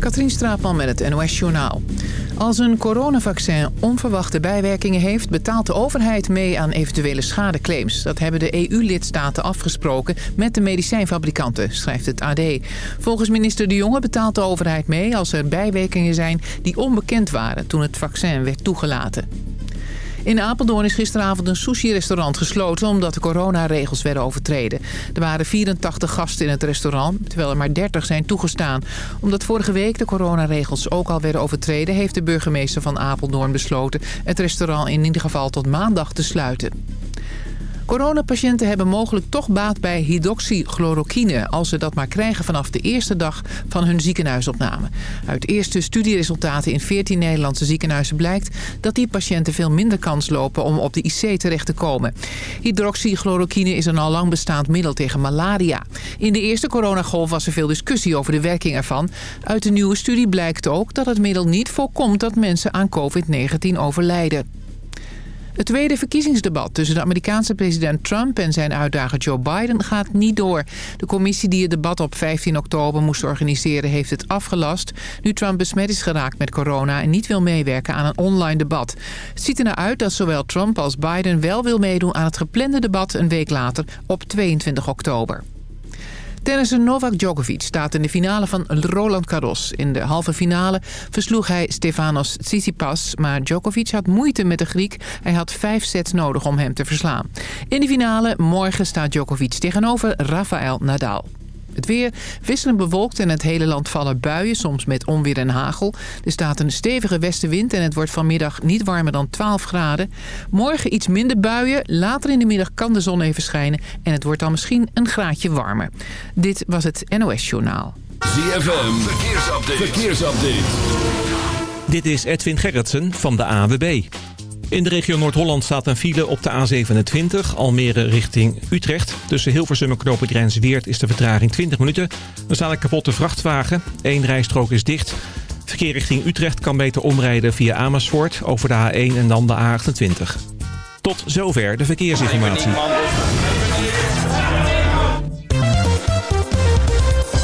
Katrien Straatman met het NOS Journaal. Als een coronavaccin onverwachte bijwerkingen heeft... betaalt de overheid mee aan eventuele schadeclaims. Dat hebben de EU-lidstaten afgesproken met de medicijnfabrikanten, schrijft het AD. Volgens minister De Jonge betaalt de overheid mee... als er bijwerkingen zijn die onbekend waren toen het vaccin werd toegelaten. In Apeldoorn is gisteravond een sushi-restaurant gesloten... omdat de coronaregels werden overtreden. Er waren 84 gasten in het restaurant, terwijl er maar 30 zijn toegestaan. Omdat vorige week de coronaregels ook al werden overtreden... heeft de burgemeester van Apeldoorn besloten... het restaurant in ieder geval tot maandag te sluiten. Coronapatiënten hebben mogelijk toch baat bij hydroxychloroquine... als ze dat maar krijgen vanaf de eerste dag van hun ziekenhuisopname. Uit eerste studieresultaten in 14 Nederlandse ziekenhuizen blijkt... dat die patiënten veel minder kans lopen om op de IC terecht te komen. Hydroxychloroquine is een al lang bestaand middel tegen malaria. In de eerste coronagolf was er veel discussie over de werking ervan. Uit de nieuwe studie blijkt ook dat het middel niet voorkomt... dat mensen aan COVID-19 overlijden. Het tweede verkiezingsdebat tussen de Amerikaanse president Trump en zijn uitdager Joe Biden gaat niet door. De commissie die het debat op 15 oktober moest organiseren heeft het afgelast... nu Trump besmet is geraakt met corona en niet wil meewerken aan een online debat. Het ziet er naar uit dat zowel Trump als Biden wel wil meedoen aan het geplande debat een week later op 22 oktober. Tennisser Novak Djokovic staat in de finale van Roland Garros. In de halve finale versloeg hij Stefanos Tsitsipas... maar Djokovic had moeite met de Griek. Hij had vijf sets nodig om hem te verslaan. In de finale morgen staat Djokovic tegenover Rafael Nadal. Het weer wisselend bewolkt en het hele land vallen buien, soms met onweer en hagel. Er staat een stevige westenwind en het wordt vanmiddag niet warmer dan 12 graden. Morgen iets minder buien, later in de middag kan de zon even schijnen... en het wordt dan misschien een graadje warmer. Dit was het NOS Journaal. ZFM, verkeersupdate. verkeersupdate. Dit is Edwin Gerritsen van de AWB. In de regio Noord-Holland staat een file op de A27, Almere richting Utrecht. Tussen Hilversum en Knopen Weert is de vertraging 20 minuten. Er staat een kapotte vrachtwagen, Eén rijstrook is dicht. Verkeer richting Utrecht kan beter omrijden via Amersfoort over de A1 en dan de A28. Tot zover de verkeersinformatie.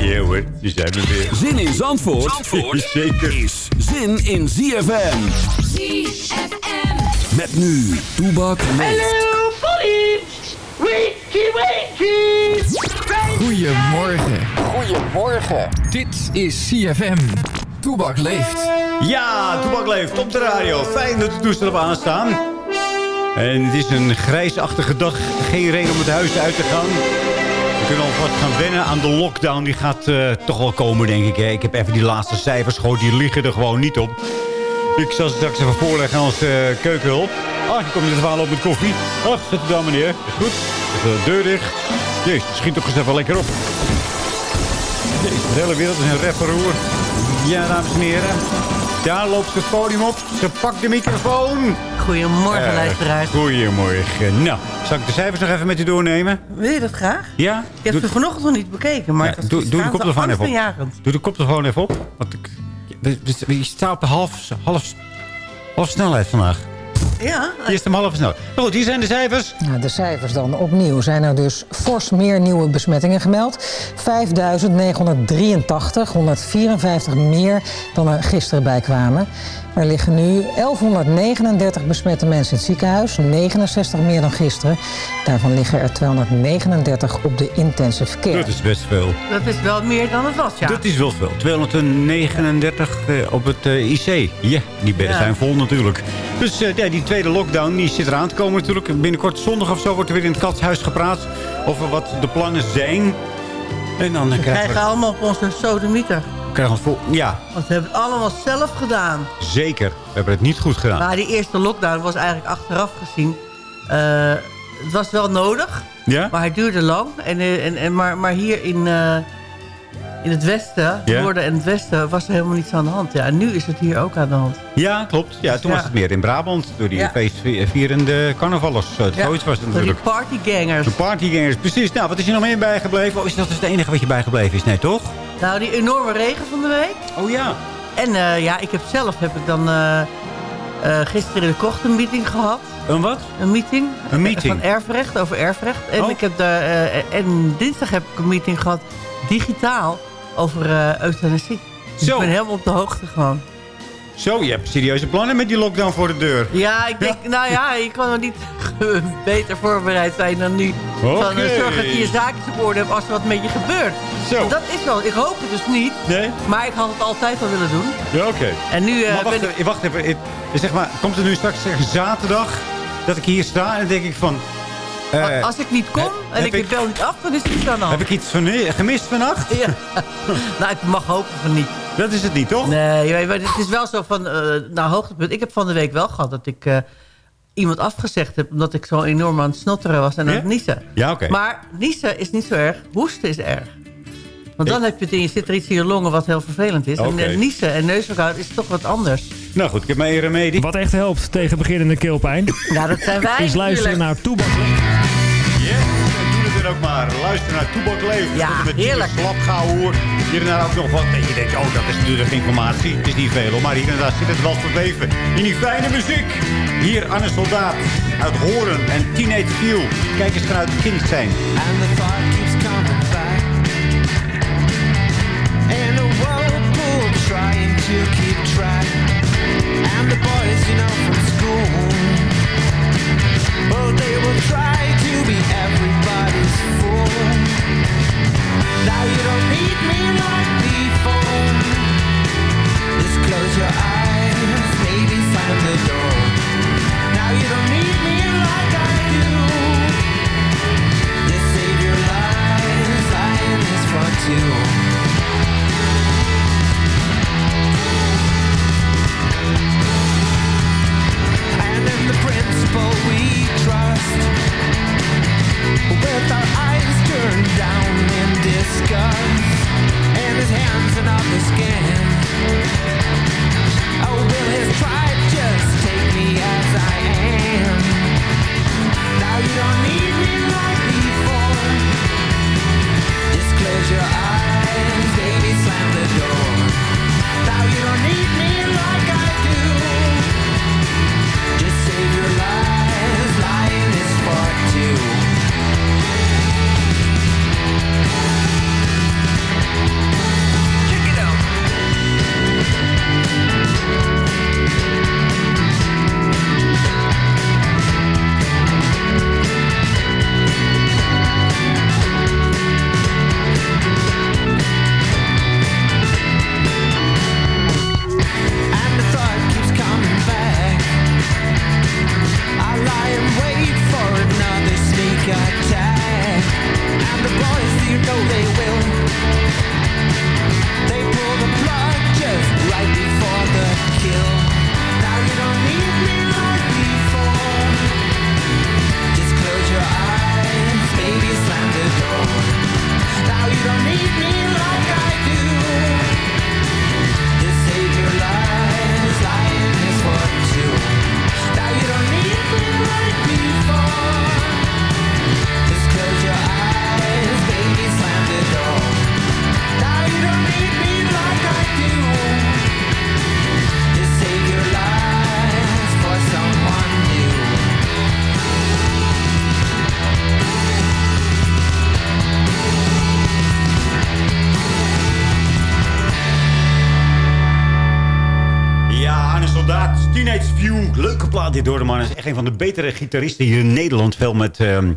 Ja hoor, die zijn we weer. Zin in Zandvoort, Zandvoort Zeker. is zin in ZFM. ZFM. Met nu, Toebak leeft. Hello, police! Wakey, wakey! Goedemorgen. Goedemorgen. Dit is CFM. Toebak leeft. Ja, Toebak leeft op de radio. Fijn dat de toestel op aanstaan. En het is een grijsachtige dag. Geen reden om het huis uit te gaan. We kunnen alvast gaan wennen aan de lockdown. Die gaat uh, toch wel komen, denk ik. Hè. Ik heb even die laatste cijfers gehoord. Die liggen er gewoon niet op. Ik zal ze straks even voorleggen als uh, keukenhulp. Ah, je komt net verhaal op met koffie. Ach, zet het dan, meneer. Is goed. De deur dicht. Jezus, schiet toch eens even lekker op. Jezus, de hele wereld is een rapperoer. Ja, dames en heren. Daar loopt ze het podium op. Ze pakt de microfoon. Goedemorgen, Uh, luisteraars. Goedemorgen. Nou, zal ik de cijfers nog even met u doornemen? Wil je dat graag? Ja? Ik heb Doe- ze vanochtend nog niet bekeken, maar Ja, doe, doe de koptelefoon even op. Doe de koptelefoon even op. Want ik, je staat op de half, half, half snelheid vandaag. Ja, Eerst hem half snel. Nou goed, hier zijn de cijfers. Nou, de cijfers dan. Opnieuw zijn er dus fors meer nieuwe besmettingen gemeld. 5.983, 154 meer dan er gisteren bij kwamen. Er liggen nu 1139 besmette mensen in het ziekenhuis, 69 meer dan gisteren. Daarvan liggen er 239 op de intensive care. Dat is best veel. dat is wel meer dan het was, ja. Dat is wel veel. 239 eh, op het eh, IC. Ja, die bedden Ja. zijn vol natuurlijk. Dus eh, ja, die tweede lockdown die zit eraan te komen natuurlijk. Binnenkort zondag of zo wordt er weer in het katshuis gepraat... over wat de plannen zijn. En dan We krijgen krijgen we, allemaal op onze sodemieter. Krijgen vol. Ja, Want we hebben het allemaal zelf gedaan. zeker. We hebben het niet goed gedaan. Maar die eerste lockdown was eigenlijk achteraf gezien... eh, het was wel nodig, Ja? maar het duurde lang. En, eh, en, en, maar, maar hier in, eh, in het westen, Ja. noorden en het westen, was er helemaal niets aan de hand. Ja, en nu is het hier ook aan de hand. Ja, klopt. Ja, toen Ja. was het meer in Brabant. Door die Ja. feestvierende carnavallers. Ja, Zoiets was het die natuurlijk. partygangers. De partygangers, precies. Nou, wat is er nog meer bijgebleven? Oh, is dat dus het enige wat je bijgebleven is? Nee, toch? Nou, die enorme regen van de week. Oh ja. En eh, ja, ik heb zelf heb ik dan eh, eh, gisteren in de krocht een meeting gehad. Een wat? Een meeting. Een meeting? Van erfrecht, over erfrecht. En, Oh. ik heb daar, eh, en dinsdag heb ik een meeting gehad, digitaal, over eh euthanasie. Dus Zo. ik ben helemaal op de hoogte gewoon. Zo, je hebt serieuze plannen met die lockdown voor de deur. Ja, ik denk, nou ja, je kan er niet beter voorbereid zijn dan nu. Oké. Van, eh, zorg dat je je zaakjes op orde hebt als er wat met je gebeurt. Zo. Dat is wel, ik hoop het dus niet. Nee? Maar ik had het altijd wel willen doen. Ja, oké. En nu eh, Maar wacht, ben ik... even, wacht even. Ik- Zeg maar, komt het nu straks zeg, zaterdag dat ik hier sta en dan denk ik van... eh, als ik niet kom en ik, ik- bel niet af, dan is het de hand. heb ik iets van, gemist vannacht? Ja. nou, ik mag hopen van niet. Dat is het niet, toch? Nee, maar het is wel zo van, eh nou hoogtepunt. Ik heb van de week wel gehad dat ik eh, iemand afgezegd heb... omdat ik zo enorm aan het snotteren was en aan het niezen. Ja, oké. Maar niezen is niet zo erg, hoesten is erg. Want dan heb je het in je zit er iets in je longen wat heel vervelend is. En niezen en neusverkoud is toch wat anders. Nou goed, ik heb mijn remedie. Wat echt helpt tegen beginnende keelpijn Nou, dat zijn wij is luisteren naar Toebak. Yes, en doe het dan ook maar. Luister naar Toebak Leven. Ja, met heerlijk. Slapgauwhoer. Hier en daar ook nog wat. Dat je denkt, oh, dat is natuurlijk informatie. Het is niet veel, hoor. maar hier en daar zit het wel verweven. In die fijne muziek. Hier Anne Soldaat uit Horen en Teenage View. Kijk eens vanuit het kind zijn. And the thought keeps coming back. In a whirlpool trying to keep. And the boys, you know, from school. They will try to be everybody's fool. Now you don't need me like before. Just close your eyes, maybe the door. Now you don't need me like I do. Just save your fun too. We trust, with our eyes turned down in disgust, and his hands in skin. Echt een van de betere gitaristen hier in Nederland. Veel met... ehm,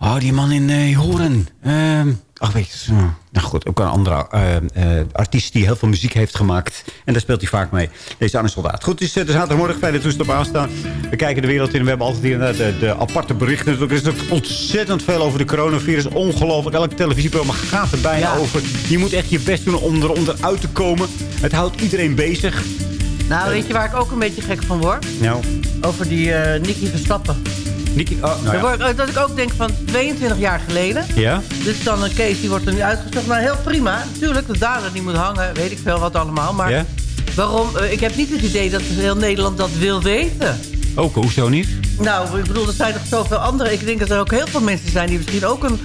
oh, die man in eh, Horen. Ehm, ach, weet je... nou goed, ook een andere eh, eh, artiest die heel veel muziek heeft gemaakt. En daar speelt hij vaak mee. Deze Anne Soldaat. Goed, het is de zaterdagmorgen. Fijne toestel op aanstaan. We kijken de wereld in. We hebben altijd hier de, de aparte berichten. Er is ontzettend veel over de coronavirus. Ongelooflijk. Elk televisieprogramma gaat er bijna over. Je moet echt je best doen om eronder uit te komen. Het houdt iedereen bezig. Nou, weet je waar ik ook een beetje gek van word? Nou, Over die eh Nicky Verstappen. Nicky, oh, nou Dan ja. word ik- dat ik ook denk van 22 jaar geleden. Ja? Dus dan een case die wordt er nu uitgezocht. Maar heel prima. Natuurlijk, de dader die moet hangen. Weet ik veel wat allemaal. Maar Ja? waarom? eh, ik heb niet het idee dat heel Nederland dat wil weten. Ook, hoezo niet? Nou, ik bedoel, er zijn nog zoveel andere. Ik denk dat er ook heel veel mensen zijn die misschien ook een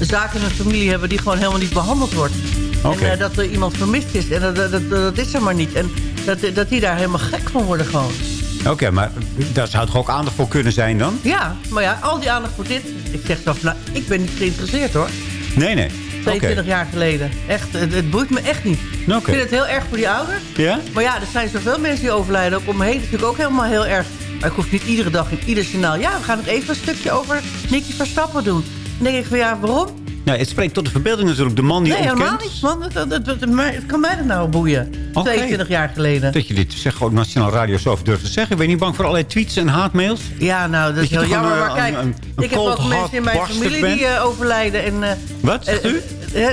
zaak in hun familie hebben... die gewoon helemaal niet behandeld wordt. Oké. En eh, dat er iemand vermist is. En dat, dat, dat, dat is er maar niet. En dat, dat die daar helemaal gek van worden gewoon. Oké, maar daar zou toch ook aandacht voor kunnen zijn dan? Ja, maar ja, al die aandacht voor dit. Ik zeg van, nou, ik ben niet geïnteresseerd hoor. Nee, nee. 22 Oké. jaar geleden. Echt, het, het boeit me echt niet. Oké. Ik vind het heel erg voor die ouders. Ja? Maar ja, er zijn zoveel mensen die overlijden. Ook om me heen is natuurlijk ook helemaal heel erg. Maar ik hoef niet iedere dag in ieder signaal... ja, we gaan nog even een stukje over Nicky Verstappen doen. Dan denk ik van, ja, waarom? Nou, het spreekt tot de verbeelding natuurlijk. De man die nee, helemaal niet, man. Het kan mij dat nou boeien. Oké. 22 jaar geleden. Dat je dit zeg gewoon op Nationaal Radio zo durft te zeggen. Ben je niet bang voor allerlei tweets en haatmails? Ja, nou, dat is heel jammer. een, Maar kijk, een- een ik heb ook mensen in mijn familie bent? die eh, overlijden. En, eh, Wat, zegt eh, u?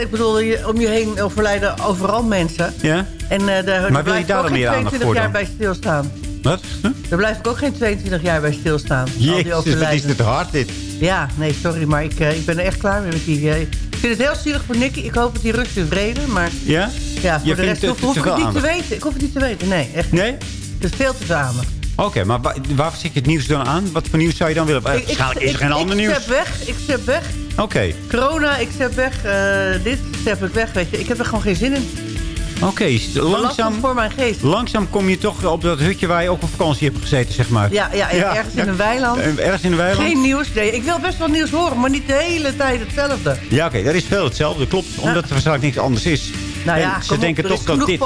ik bedoel, om je heen overlijden overal mensen. Ja? En daar, daar wil je daar dan meer aandacht 22 voor jaar bij stilstaan. Wat? Huh? Daar blijf ik ook geen 22 jaar bij stilstaan. Jezus, wat is dit hard dit. Ja, nee, sorry, maar ik, eh, ik ben er echt klaar mee met die... eh, ik vind het heel zielig voor Nicky. Ik hoop dat hij rust vrede, maar... Ja? Ja, voor Je de rest het hoef, hoef ik het niet te weten. Ik hoef het niet te weten, nee, echt niet. Nee? Het is veel te samen. Oké, maar wa- waar zit je het nieuws dan aan? Wat voor nieuws zou je dan willen? Eh, Waarschijnlijk is er geen ander ik nieuws. step weg, ik step weg. Oké, Corona, ik step weg. eh, dit step ik weg, weet je. Ik heb er gewoon geen zin in. Oké. Langzaam Langzaam, voor mijn geest. langzaam kom je toch op dat hutje waar je ook op vakantie hebt gezeten, zeg maar. Ja, ja, ergens in een weiland. Eh, Ergens in een weiland? Geen nieuws. Nee, ik wil best wel nieuws horen, maar niet de hele tijd hetzelfde. Ja, oké, dat is veel hetzelfde. Klopt, omdat er waarschijnlijk niks anders is. Nou ja, ze op, denken toch is dat dit...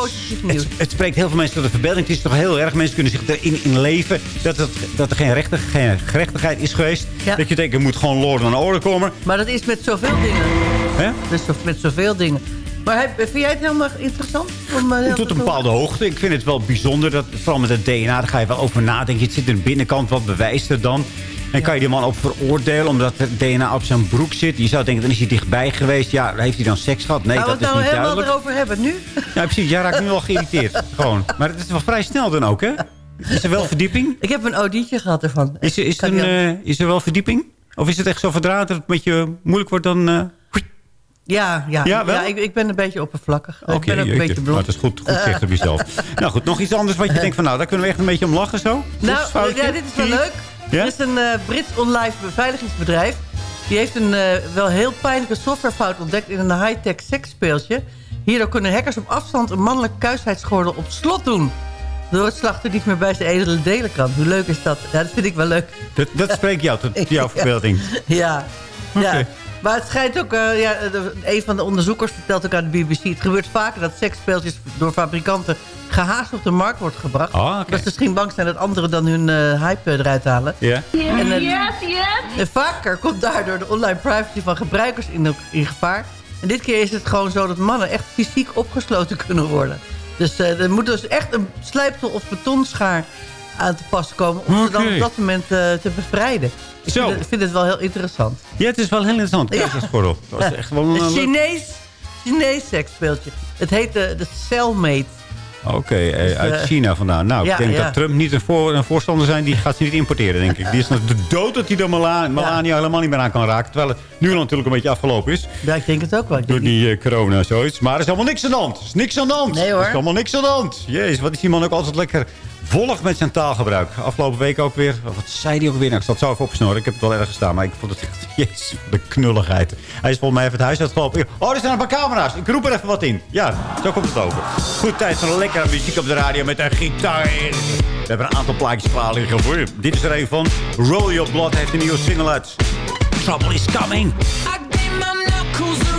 Het, het spreekt heel veel mensen tot de verbeelding. Het is toch heel erg. Mensen kunnen zich erin in leven. Dat, het, dat er geen, geen gerechtigheid is geweest. Ja. Dat je denkt, er moet gewoon lorden aan de orde komen. Maar dat is met zoveel dingen. Hè? Zo- met zoveel dingen. Maar heb- vind jij het helemaal interessant? Om, eh, Tot te een bepaalde hoogte. Ik vind het wel bijzonder. Dat, vooral met het DNA, daar ga je wel over nadenken. Het zit in de binnenkant. Wat bewijst er dan? En kan je die man ook veroordelen omdat het DNA op zijn broek zit? Je zou denken, dan is hij dichtbij geweest. Ja, heeft hij dan seks gehad? Nee, Gaan we dat het is nou niet helemaal duidelijk. erover hebben nu? Ja, precies. Jij raakt nu al geïrriteerd. Gewoon. Maar het is wel vrij snel dan ook, hè? Is er wel verdieping? Ik heb een audietje gehad ervan. Is er, is er, een, eh, is er wel verdieping? Of is het echt zo verdraad dat het een beetje moeilijk wordt dan... eh, Ja, ja, Ja, wel? ik, ik ben een beetje oppervlakkig. ik Oké, ben ook een jeetje. beetje Maar blond. het is goed, goed zicht op jezelf. nou goed, nog iets anders wat je denkt van... nou, daar kunnen we echt een beetje om lachen zo? Nou, ja, dit is wel leuk. Ja? Er is een eh, Brits online beveiligingsbedrijf. Die heeft een eh, wel heel pijnlijke softwarefout ontdekt in een high-tech seksspeeltje. Hierdoor kunnen hackers op afstand een mannelijk kuisheidsgordel op slot doen. Door het slachter niet meer bij zijn edele delen kan. Hoe leuk is dat? Ja, dat vind ik wel leuk. Dat, dat spreekt jou tot jouw verbeelding. Ja, ja. Oké. Maar het schijnt ook, eh, ja, een van de onderzoekers vertelt ook aan de BBC... het gebeurt vaker dat seksspeeltjes door fabrikanten gehaast op de markt wordt gebracht. Ah, oké. Dat ze misschien bang zijn dat anderen dan hun eh, hype eruit halen. Ja? En, eh, Yes, yes. en vaker komt daardoor de online privacy van gebruikers in, in gevaar. En dit keer is het gewoon zo dat mannen echt fysiek opgesloten kunnen worden. Dus eh, er moet dus echt een slijptol of betonschaar aan te pas komen... om ze dan op dat moment eh, te bevrijden. Ik Zo. vind het, vind het wel heel interessant. Ja, het is wel heel interessant. Ja. Dat is echt wel een... Een leuk- Chinees, Chinees seksspeeltje. Het heet de, de Cellmate. Oké, eh, Dus, uit eh, China vandaan. Nou, ja, ik denk ja. dat Trump niet een, voor, een voorstander zijn. Die gaat ze niet importeren, denk ik. Die is nog de dood dat hij de Mela- Melania helemaal niet meer aan kan raken. Terwijl het nu al natuurlijk een beetje afgelopen is. Ja, ik denk het ook wel. Door die eh, corona en zoiets. Maar er is allemaal niks aan de hand. Er is niks aan de hand. Nee, hoor. Er is allemaal niks aan de hand. Jezus, wat is die man ook altijd lekker volg met zijn taalgebruik. Afgelopen week ook weer. Wat zei hij ook weer? Nou, ik zat zo even opsnoren. Ik heb het wel ergens staan. Maar ik vond het echt... Jezus, een knulligheid. Hij is volgens mij even het huis uitgelopen. Oh, er zijn een paar camera's. Ik roep er even wat in. Ja, zo komt het over. Goed, tijd voor lekkere muziek op de radio met een gitaar. We hebben een aantal plaatjes klaar liggen voor. Dit is er een van. Roll Your Blood heeft een nieuwe single uit. Trouble is coming. I my knuckles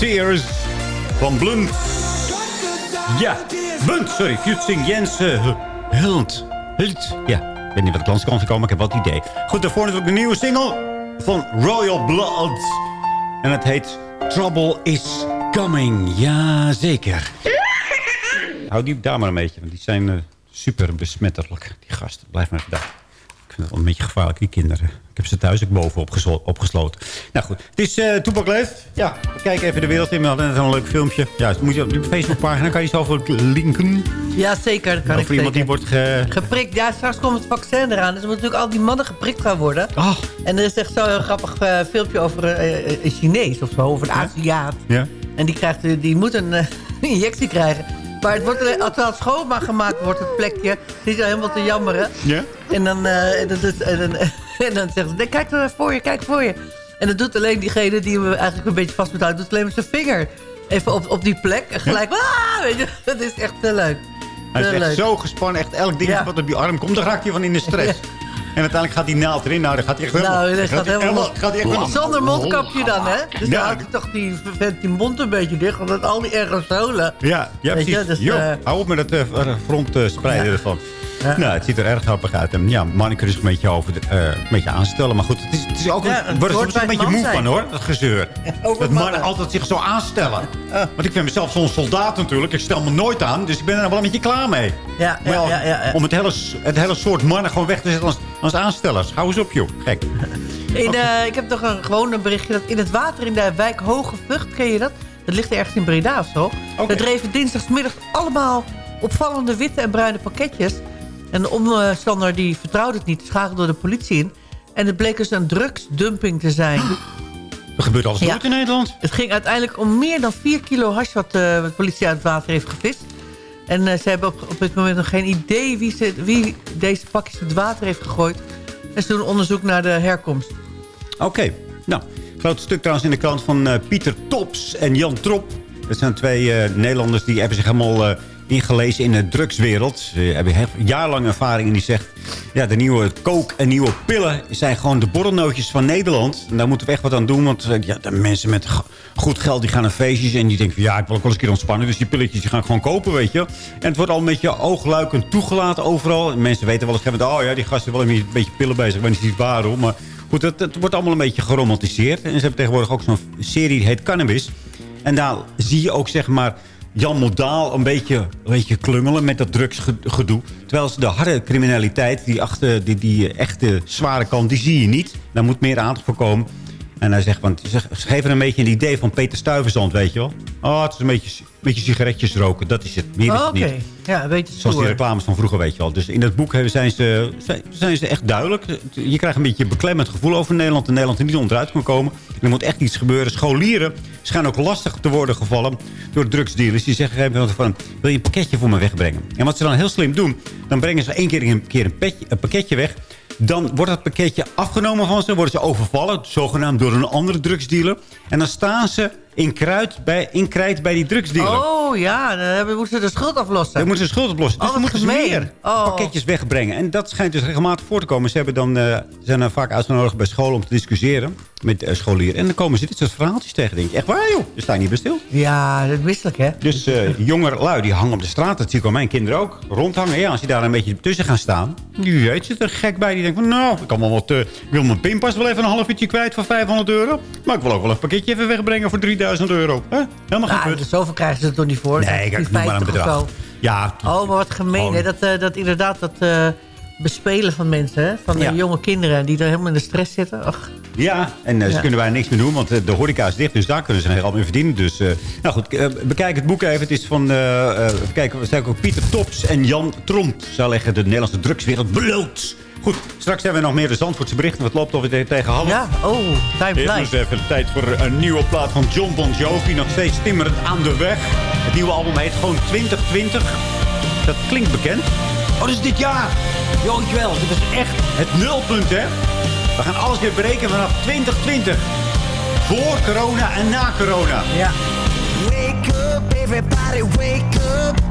Tears van Blunt. Ja, Blunt, sorry. Futsing Jens uh, Hult. Hult. Ja, ik weet niet wat de kans kan gekomen, ik heb wat idee. Goed, daarvoor natuurlijk de nieuwe single van Royal Blood. En het heet Trouble is Coming. Jazeker. Hou die maar een beetje, want die zijn eh, super besmettelijk. Die gasten, blijf maar even daar. Ik vind het wel een beetje gevaarlijk, die kinderen. Ik heb ze thuis ook boven opgeslo- opgesloten. Nou goed, het is uh, Toepak. Ja, we kijken even de wereld in. We hadden net een leuk filmpje. Ja, moet je op de Facebookpagina kan je zo over linken. Ja, zeker. Dat kan ik Over iemand die wordt ge... Geprikt. Ja, straks komt het vaccin eraan. Dus er moeten natuurlijk al die mannen geprikt gaan worden. Oh. En er is echt zo'n grappig eh, filmpje over eh, een Chinees of zo. Over een Aziat. Ja. En die, krijgt, die moet een injectie krijgen. Maar het wordt er, als het schoonmaak gemaakt wordt, het plekje. Het is al helemaal te jammeren. Ja? En dan, eh, en dan, en dan, en dan zeggen ze, nee, kijk er voor je, kijk voor je. En dat doet alleen diegene die hem eigenlijk een beetje vast moet houden... doet alleen met zijn vinger even op, op die plek. En gelijk, ah, weet je, dat is echt te leuk. Hij is echt leuk. zo gespannen. Echt elk ding Ja. wat op die arm komt, dan raakt hij van in de stress. En uiteindelijk gaat die naald erin. Nou, dan gaat hij echt helemaal... Nou, dat gaat hij helemaal... gaat helemaal- Zonder mondkapje dan, hè? Dus Ja. dan houdt hij toch die, vent die mond een beetje dicht... want al die aerosolen... Ja, ja Weet je, precies. dus, eh, hou op met het uh, front eh, spreiden Ja. Nou, het ziet er erg grappig uit. En ja, Manneke is een beetje, over de, eh, een beetje aanstellen. Maar goed, het is, het is ook Ja, een, het ik word er soms een beetje moe van hoor, dat gezeur. Over dat mannen altijd zich zo aanstellen. Want ik vind mezelf zo'n soldaat natuurlijk. Ik stel me nooit aan, dus ik ben er wel een beetje klaar mee. Ja, ja, ja. Om het hele, het hele soort mannen gewoon weg te zetten als, als aanstellers. Hou eens op joh, gek. In, eh, ik heb nog een, gewoon een berichtje dat in het water in de wijk Hoge Vught, ken je dat? Dat ligt ergens in Breda of zo. Daar dreven dinsdagsmiddag allemaal opvallende witte en bruine pakketjes. En de omstander die vertrouwde het niet, schakelde de politie in. En het bleek dus een drugsdumping te zijn. Er gebeurt alles Ja. nooit in Nederland. Het ging uiteindelijk om meer dan 4 kilo hash wat eh, de politie uit het water heeft gevist. En eh, ze hebben op, op dit moment nog geen idee wie, ze, wie deze pakjes het water heeft gegooid. En ze doen onderzoek naar de herkomst. Oké. Nou, groot stuk trouwens in de krant van eh, Pieter Tops en Jan Trop. Dat zijn twee Nederlanders die hebben zich helemaal ingelezen in de drugswereld. Ze hebben jarenlang ervaring en die zegt... ja, de nieuwe kook en nieuwe pillen zijn gewoon de borrelnootjes van Nederland. En daar moeten we echt wat aan doen. Want eh, ja, de mensen met goed geld die gaan naar feestjes... en die denken van ja, ik wil ook wel eens een keer ontspannen. Dus die pilletjes die ga ik gewoon kopen, weet je. En het wordt al een beetje oogluikend toegelaten overal. En mensen weten wel eens... oh ja, die gasten wel een beetje pillen bezig. Ik weet niet waarom, maar... Goed, het, het wordt allemaal een beetje geromantiseerd. En ze hebben tegenwoordig ook zo'n serie die heet Cannabis. En daar zie je ook, zeg maar, Jan Modaal een beetje, een beetje klungelen met dat drugsgedoe. Terwijl ze de harde criminaliteit, die, achter, die, echte zware kant, die zie je niet. Daar moet meer aandacht voor komen. En hij zegt, want ze geven een beetje een idee van Peter Stuyvesant, weet je wel. Oh, het is een beetje, een beetje sigaretjes roken, dat is het. Meer Oh, Oké, ja, een beetje Zoals die reclames van vroeger, weet je wel. Dus in dat boek zijn ze, zijn, zijn ze echt duidelijk. Je krijgt een beetje een beklemmend gevoel over Nederland. En Nederland er niet onderuit kan komen. Er moet echt iets gebeuren. Scholieren schijnen ook lastig te worden gevallen door drugsdealers. Die zeggen op een gegeven moment van, wil je een pakketje voor me wegbrengen? En wat ze dan heel slim doen, dan brengen ze één keer een, keer een, petje, een pakketje weg. Dan wordt dat pakketje afgenomen van ze. worden ze overvallen, zogenaamd door een andere drugsdealer. En dan staan ze in, kruid bij, in krijt bij die drugsdealer. Oh ja, dan hebben- moeten ze de schuld aflossen. Dan moeten ze schuld oplossen. Dus Oh, dan moeten ze weer Oh. pakketjes wegbrengen. En dat schijnt dus regelmatig voor te komen. Ze hebben dan, eh, zijn dan vaak uitgenodigd bij scholen om te discussiëren met eh, scholieren. En dan komen ze dit soort verhaaltjes tegen. Denk je, echt waar joh? Daar sta je niet bij stil. Ja, dat is misselijk hè. Dus eh jonger lui, die hangen op de straat. Dat zie ik aan mijn kinderen ook. Rondhangen. Ja, als die daar een beetje tussen gaan staan. Die weet zit er gek bij. Die denkt van, nou, ik, kan wel wat, ik wil mijn pinpas wel even een half uurtje kwijt voor 500 euro. Maar ik wil ook wel een pakketje even wegbrengen voor 3000 euro. Hè? Helemaal geen Nou, put. dus zoveel krijgen ze toch niet voor? Nee, ik noem maar een 50 of bedrag. Ja, Oh, maar wat gemeen, hè? Dat, eh, dat inderdaad dat eh, bespelen van mensen, hè? Van de Ja. jonge kinderen die er helemaal in de stress zitten. Ja, en eh, ze Ja. kunnen bijna niks meer doen, want eh, de horeca is dicht. Dus daar kunnen ze heel mee verdienen. Dus, eh, nou goed, bekijk het boek even. Het is van, kijken, we zijn ook Pieter Tops en Jan Tromp. Zij leggen de Nederlandse drugswereld bloot. Goed, straks hebben we nog meer de Zandvoortse berichten. Wat loopt alweer tegen half. ja, oh, time Eerst flies. dus even de tijd voor een nieuwe plaat van John Bon Jovi. Nog steeds timmerend aan de weg. Het nieuwe album heet gewoon 2020. Dat klinkt bekend. Oh, dat is dit jaar. Joontje wel, dit is echt het nulpunt, hè. We gaan alles weer breken vanaf 2020. Voor corona en na corona. Ja. Wake up, everybody wake up.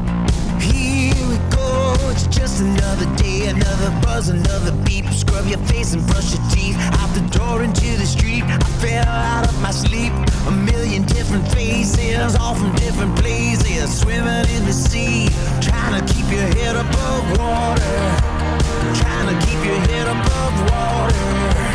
Go. It's just another day, another buzz, another beep. Scrub your face and brush your teeth. Out the door into the street. I fell out of my sleep. A million different faces, all from different places. Swimming in the sea. Trying to keep your head above water. Trying to keep your head above water.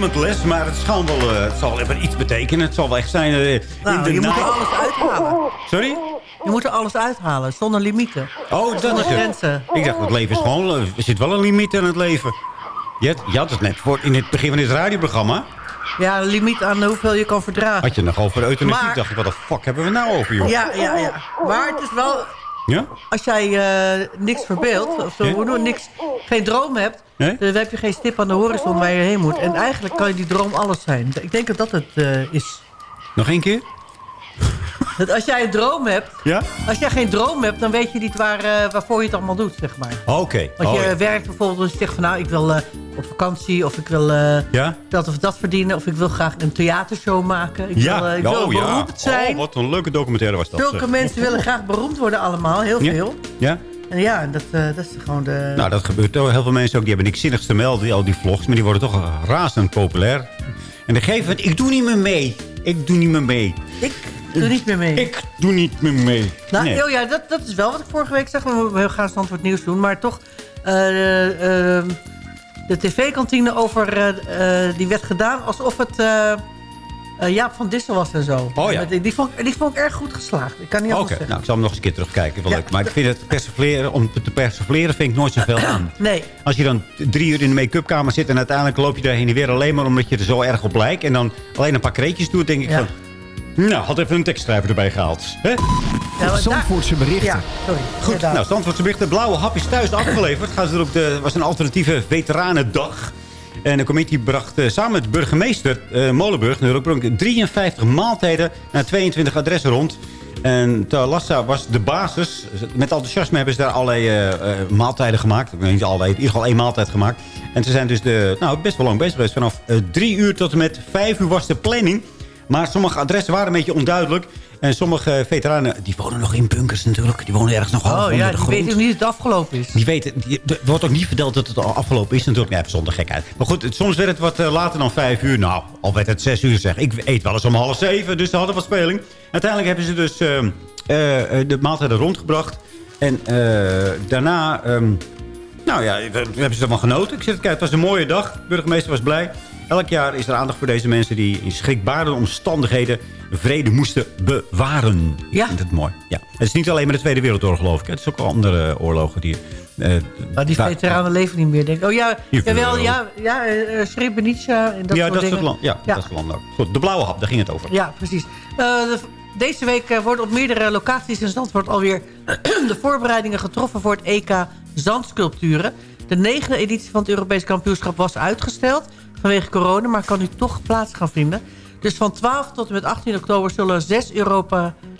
Niet, limitless, maar het, wel, eh, het zal even iets betekenen. Het zal wel echt zijn eh, in Nou, de je moet er alles uithalen. Sorry? Je moet er alles uithalen, zonder limieten. Oh, dat is grenzen. Ik dacht, het leven is gewoon... eh, Er zit wel een limiet aan het leven. Je had, je had het net voor, in het begin van dit radioprogramma. Ja, een limiet aan hoeveel je kan verdragen. Had je nog over euthanasie. Maar- dacht ik, wat de fuck hebben we nou over, joh? Ja, ja, ja. Maar het is wel... Ja? Als jij niks verbeeldt, of zo, Ja. niks, geen droom hebt... Nee? dan heb je geen stip aan de horizon waar je heen moet. En eigenlijk kan je die droom alles zijn. Ik denk dat dat het eh, is. Nog één keer? Dat als jij een droom hebt... Ja? Als jij geen droom hebt, dan weet je niet waar, eh, waarvoor je het allemaal doet, zeg maar. Oké. Oh, je ja. werkt bijvoorbeeld en je zegt van... nou, ik wil eh, op vakantie of ik wil Ja? dat of dat verdienen... of ik wil graag een theatershow maken. Ik Ja, wil, ik wil oh, ja. beroemd zijn. Oh, wat een leuke documentaire was dat. Zulke zeg. mensen willen graag beroemd worden allemaal, heel veel. Ja? En ja, dat, eh, dat is gewoon de... Nou, dat gebeurt toch. Heel veel mensen ook, die hebben niks zinnigs te melden, die, al die vlogs. Maar die worden toch razend populair. En een gegeven moment, ik doe niet meer mee. Ik doe niet meer mee. ik doe niet meer mee. Ik doe niet meer mee. nou, Nee. oh ja, dat, dat is wel wat ik vorige week zeg. We, gaan standwoord nieuws doen. Maar toch, eh, eh, de tv-kantine over... die werd gedaan alsof het... eh, eh, Jaap van Dissel was en zo. Oh ja. Die, die, vond, die vond ik erg goed geslaagd. Ik kan niet Oké, anders zeggen. nou, ik zal hem nog eens een keer terugkijken. Wel Ja. leuk. Maar ik vind het persifleren, om te persifleren vind ik nooit zoveel aan. Nee. Als je dan drie uur in de make-up kamer zit... en uiteindelijk loop je daar heen en weer alleen maar omdat je er zo erg op lijkt... en dan alleen een paar kreetjes doet, denk ik Ja. van... Nou, had even een tekstschrijver erbij gehaald. Hè? Ja, Zandvoortse berichten. Ja, sorry. Goed, nou, Zandvoortse bericht. De blauwe hap is thuis afgeleverd. Er op de, was een alternatieve veteranendag. En de commissie bracht eh, samen met burgemeester eh, Molenburg... natuurlijk 53 maaltijden naar 22 adressen rond. En Talassa was de basis. Met enthousiasme hebben ze daar allerlei eh, maaltijden gemaakt. Ik weet niet allerlei, in ieder geval één maaltijd gemaakt. En ze zijn dus de, nou, best wel lang bezig geweest. Vanaf eh, drie uur tot en met vijf uur was de planning. Maar sommige adressen waren een beetje onduidelijk. En sommige veteranen, die wonen nog in bunkers natuurlijk. Die wonen ergens nog half Oh ja, de die grond. weet ook niet dat het afgelopen is. Die weten, die- er wordt ook niet verteld dat het al afgelopen is natuurlijk. Ja, zonder gekheid. Maar goed, het- soms werd het wat eh, later dan vijf uur. Nou, al werd het zes uur zeg. Ik eet wel eens om half zeven, dus ze hadden wat speling. Uiteindelijk hebben ze dus eh, eh, de maaltijden rondgebracht. En daarna, ehm, nou ja, hebben ze ervan genoten. Ik zit te kijken, het was een mooie dag. De burgemeester was blij. Elk jaar is er aandacht voor deze mensen die in schrikbare omstandigheden vrede moesten bewaren. Ik Ja. vind het mooi. Ja. Het is niet alleen maar de Tweede Wereldoorlog, geloof ik. Het is ook wel andere oorlogen die... eh, Maar die veteranen leven niet meer, denk ik. Oh ja, Jawel. ja, ja uh, Srebrenica en dat ja, soort dat is dingen. land. Ja, Ja. dat is het land ook. Goed, de blauwe hap, daar ging het over. Ja, precies. Eh, de- deze week eh, worden op meerdere locaties in Zandvoort alweer de voorbereidingen getroffen voor het EK Zandsculpturen. De negende editie van het Europees kampioenschap was uitgesteld vanwege corona, maar kan nu toch plaats gaan vinden. Dus van 12 tot en met 18 oktober zullen zes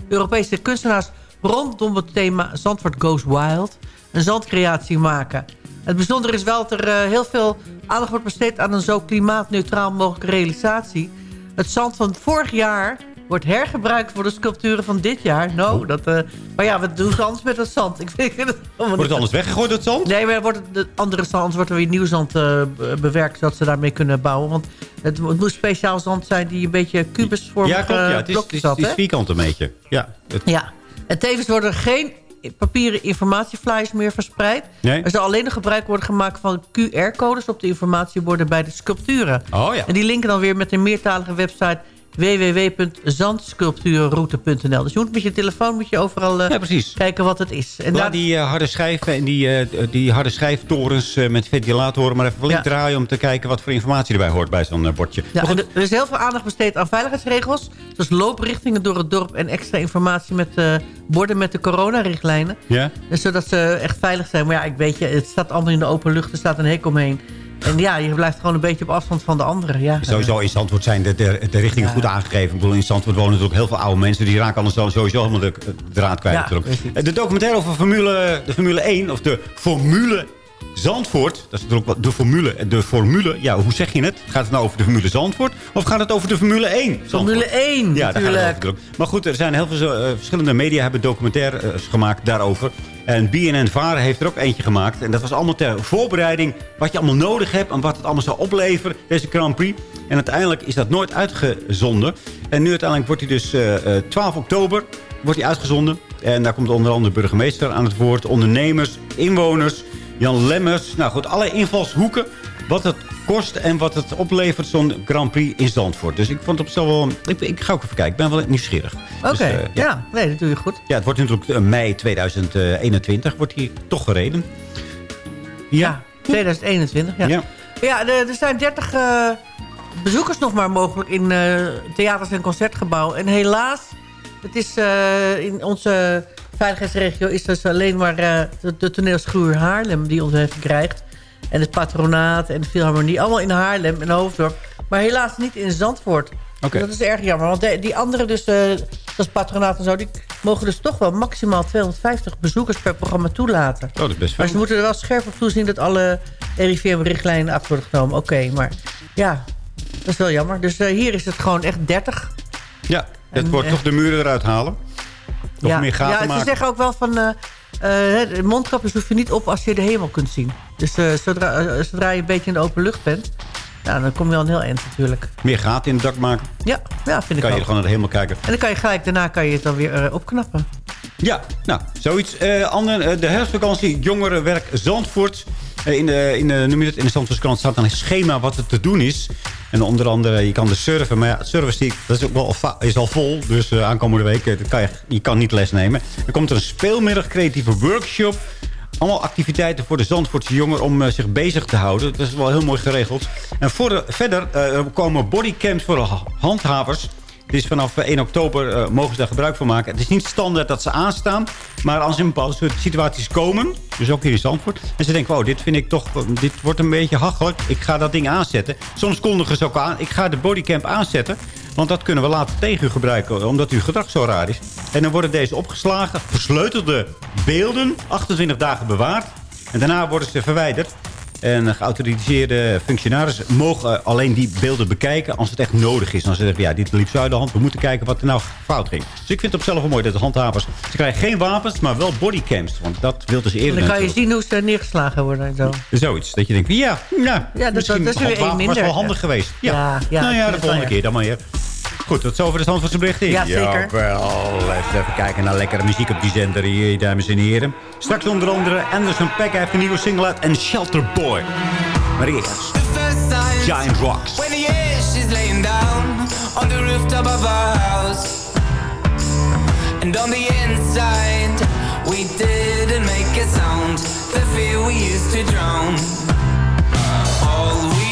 Europese kunstenaars rondom het thema Zandvoort Goes Wild een zandcreatie maken. Het bijzondere is wel dat er eh, heel veel aandacht wordt besteed aan een zo klimaatneutraal mogelijke realisatie. Het zand van vorig jaar wordt hergebruikt voor de sculpturen van dit jaar. Nou, dat, eh, maar ja, wat doen ze anders met het zand? Ik vind het Wordt het anders weggegooid, dat zand? Nee, maar wordt het, de andere zand anders wordt er weer nieuw zand eh, be- bewerkt... zodat ze daarmee kunnen bouwen. Want het, mo- het moet speciaal zand zijn die een beetje kubusvormige Ja, klopt. Ja. Het is, blokjes had, het is vierkant een beetje. Ja, het- Ja, en tevens worden er geen papieren informatieflyers meer verspreid. Nee? Er zal alleen nog gebruik worden gemaakt van QR-codes... op de informatieborden bij de sculpturen. Oh ja. En die linken dan weer met een meertalige website www.zandsculpturenroute.nl. Dus je moet met je telefoon moet je overal eh, Ja, kijken wat het is. En Laat daar- die eh, harde schijven en die, eh, die harde schijftorens met ventilatoren maar even flink Ja. draaien... om te kijken wat voor informatie erbij hoort bij zo'n bordje. Ja, goed, er is heel veel aandacht besteed aan veiligheidsregels. Zoals looprichtingen door het dorp en extra informatie met borden met de coronarichtlijnen. ja? Dus zodat ze echt veilig zijn. Maar ja, ik weet je, het staat allemaal in de open lucht. Er staat een hek omheen. En ja, je blijft gewoon een beetje op afstand van de anderen. Ja. Sowieso in Zandvoort zijn de, de, de richtingen Ja. goed aangegeven. Ik bedoel, in Zandvoort wonen natuurlijk heel veel oude mensen. Die raken anders dan sowieso helemaal de draad kwijt. Ja. Eh, De documentaire over Formule, de Formule 1, of de Formule Zandvoort. Dat is natuurlijk wat de formule. De formule, ja, hoe zeg je het? Gaat het nou over de Formule Zandvoort? Of gaat het over de Formule 1? Zandvoort? Formule 1 Ja, daar gaat het natuurlijk. over natuurlijk. Maar goed, er zijn heel veel eh, verschillende media hebben documentaires gemaakt daarover. En BNN Varen heeft er ook eentje gemaakt. En dat was allemaal ter voorbereiding wat je allemaal nodig hebt... en wat het allemaal zou opleveren, deze Grand Prix. En uiteindelijk is dat nooit uitgezonden. En nu uiteindelijk wordt hij dus eh, eh, 12 oktober wordt hij uitgezonden. En daar komt onder andere de burgemeester aan het woord. Ondernemers, inwoners, Jan Lemmers. Nou goed, alle invalshoeken. Wat het kost en wat het oplevert, zo'n Grand Prix in Zandvoort. Dus ik vond het op zo wel... Ik, ik ga ook even kijken. Ik ben wel nieuwsgierig. Oké, Dus, eh, ja. nee, dat doe je goed. Ja, het wordt natuurlijk eh, mei 2021. Wordt hier toch gereden. Ja, 2021, ja. Ja. Ja, er, er zijn 30 eh, bezoekers nog maar mogelijk in theaters en concertgebouwen. En helaas, het is in onze veiligheidsregio is dus alleen maar eh, de, de toneelschuur Haarlem die ons heeft gekrijgd. En het patronaat en de Philharmonie, allemaal in Haarlem en Hoofddorp. Maar helaas niet in Zandvoort. Oké. Dat is erg jammer, want de- die andere dus, eh zoals patronaat en zo... die mogen dus toch wel maximaal 250 bezoekers per programma toelaten. Oh, dat is best veel. Maar ze moeten er wel scherp op toezien dat alle RIVM-richtlijnen af worden genomen. Oké, maar ja, dat is wel jammer. Dus eh, hier is het gewoon echt 30. Ja, het wordt toch de muren eruit halen. Nog ja. meer gaten ja, ze zeggen ook wel van... eh, de mondkapjes hoef je niet op als je de hemel kunt zien. Dus eh, zodra, zodra je een beetje in de open lucht bent... Nou, dan kom je al een heel eind natuurlijk. Meer gaten in het dak maken. Ja, ja vind ik kan je gewoon naar de hemel kijken. En dan kan je gelijk, daarna kan je het dan weer eh, opknappen. Ja, nou, zoiets. Eh ander, eh, de herfstvakantie Jongerenwerk Zandvoort. In, de, in, de, noem je het, in de Zandvoortskrant staat dan een schema wat er te doen is. En onder andere, je kan de surfen. Maar ja, zie ik, dat is, ook wel, is al vol. Dus aankomende week, kan je, je kan niet les nemen. Er komt er een speelmiddag creatieve workshop. Allemaal activiteiten voor de Zandvoortse jongeren om eh, zich bezig te houden. Dat is wel heel mooi geregeld. En de, verder eh, komen bodycams voor de ha- handhavers. Het is vanaf eh, 1 oktober eh, mogen ze daar gebruik van maken. Het is niet standaard dat ze aanstaan. Maar als in bepaalde situaties komen... dus ook hier in Zandvoort... en ze denken, wow, dit vind ik toch... eh, dit wordt een beetje hachelijk. Ik ga dat ding aanzetten. Soms kondigen ze ook aan... ik ga de bodycam aanzetten... want dat kunnen we later tegen u gebruiken... omdat uw gedrag zo raar is. En dan worden deze opgeslagen... versleutelde beelden... 28 dagen bewaard... en daarna worden ze verwijderd... En geautoriseerde functionarissen mogen alleen die beelden bekijken als het echt nodig is. Dan zeggen ze, ja, dit liep zo uit de hand. We moeten kijken wat er nou fout ging. Dus ik vind het op zichzelf wel mooi dat de handhavers... Ze krijgen geen wapens, maar wel bodycams. Want dat wilden ze En eerder dan kan je zien hoe ze neergeslagen worden en zo. Zoiets. Dat je denkt, ja, nou, Ja, dat, misschien dat is weer één handwapen was minder. wel handig geweest. Ja, Ja, ja, nou ja, de volgende keer dan maar weer. Goed, tot zover de stand van zijn berichten. Ja, zeker. wel. Even kijken naar lekkere muziek op die zender hier, dames en heren. Straks onder andere Anderson Peck heeft een nieuwe single uit en Shelter Boy. Maar eerst, Giant Rocks. When the ash is laying down on the rooftop of our house. And on the inside, we didn't make a sound. The fear we used to drown. All we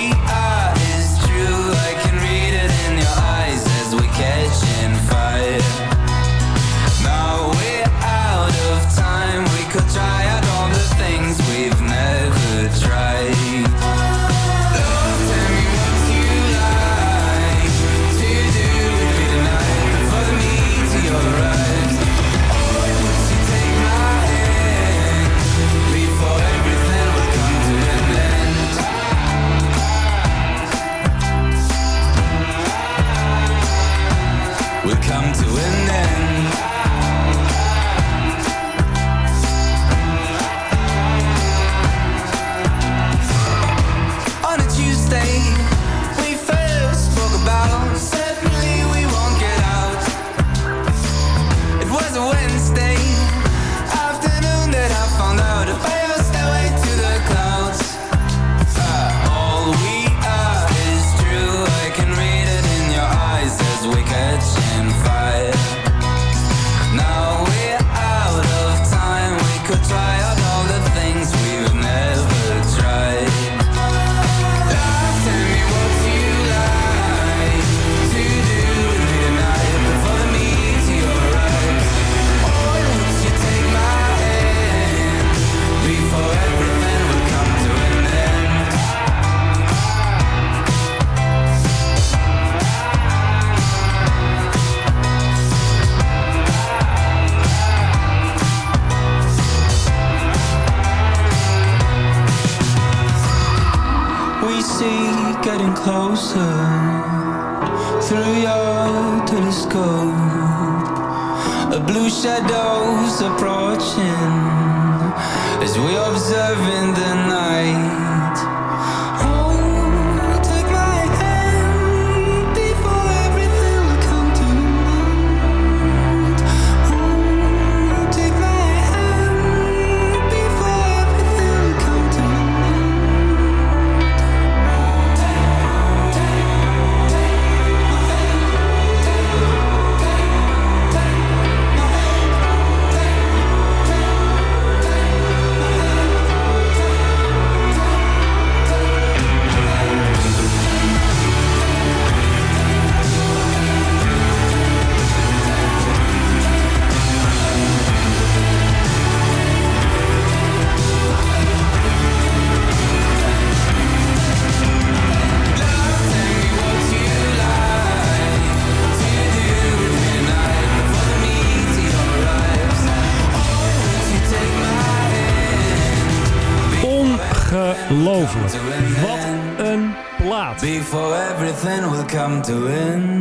come to end.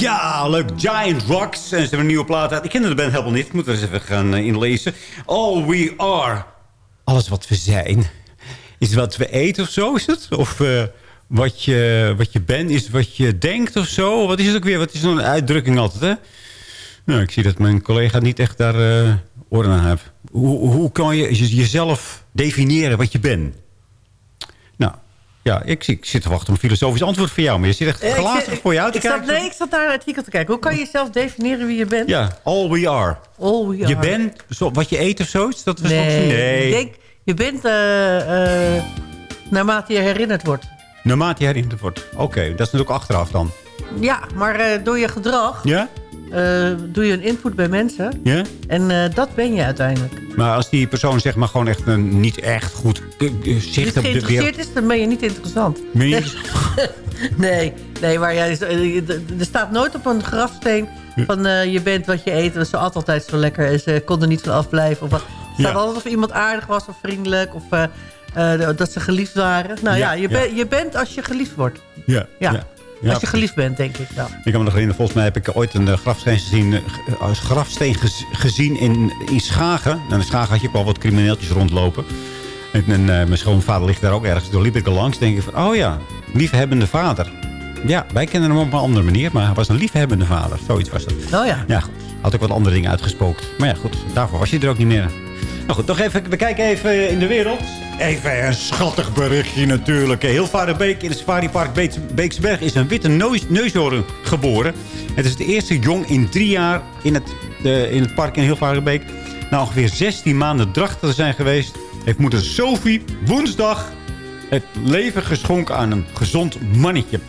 Ja, leuk. Giant Rocks. En ze hebben een nieuwe plaat uit. Ik ken de band helemaal niet. Ik moet er eens even gaan eh, inlezen. All we are. Alles wat we zijn. Is wat we eten of zo, is het? Of eh, wat, je, wat je bent, is wat je denkt of zo? Wat is het ook weer? Wat is zo'n uitdrukking altijd, hè? Nou, ik zie dat mijn collega niet echt daar uh, orde aan heeft. Hoe, hoe kan je jezelf definiëren wat je bent? Ja, ik, ik zit te wachten op een filosofisch antwoord voor jou. Maar je zit echt Eh, glazig voor je uit te ik zat, kijken. Nee, ik zat naar een artikel te kijken. Hoe kan je jezelf definiëren wie je bent? Ja, all we are. All we Je are. bent zo, wat je eet of zoiets? Dat was Nee, nee. Ik denk, je bent eh, eh, naarmate je herinnerd wordt. Naarmate je herinnerd wordt. Oké, dat is natuurlijk achteraf dan. Ja, maar door je gedrag Ja? Eh, doe je een input bij mensen. Ja? En eh, dat ben je uiteindelijk. Maar als die persoon zeg maar gewoon echt een, niet echt goed eh, zicht op de geïnteresseerd wereld... is, dan ben je niet interessant. Niet- nee, nee, maar ja, er er staat nooit op een grafsteen van je bent wat je eet. Dat is altijd, altijd zo lekker. En ze konden niet van afblijven. Of wat. Er staat Ja. altijd of iemand aardig was of vriendelijk. Of dat ze geliefd waren. Nou ja, Ja, je, ben- je bent als je geliefd wordt. Ja, Ja. ja. Als je geliefd bent, denk ik. Nou. Ik kan me nog herinneren, volgens mij heb ik ooit een eh, grafsteen gezien, eh, ge- als grafsteen gez- gezien in, in Schagen. Nou, in Schagen had je ook wel wat crimineeltjes rondlopen. En, en eh, mijn schoonvader ligt daar ook ergens. Toen liep ik er langs denk ik van, oh ja, liefhebbende vader. Ja, wij kennen hem op een andere manier, maar hij was een liefhebbende vader. Zoiets was het. Oh ja. Ja, goed. Had ook wat andere dingen uitgespookt. Maar ja, goed, daarvoor was hij er ook niet meer. Nou goed, nog even, we kijken even in de wereld. Even een schattig berichtje natuurlijk. Hilvarenbeek in het safaripark Beeks, Beeksberg is een witte neus, neushoorn geboren. Het is de eerste jong in drie jaar in het, eh, in het park in Hilvarenbeek. Na ongeveer 16 maanden drachten te zijn geweest... heeft moeder Sophie woensdag het leven geschonken aan een gezond mannetje.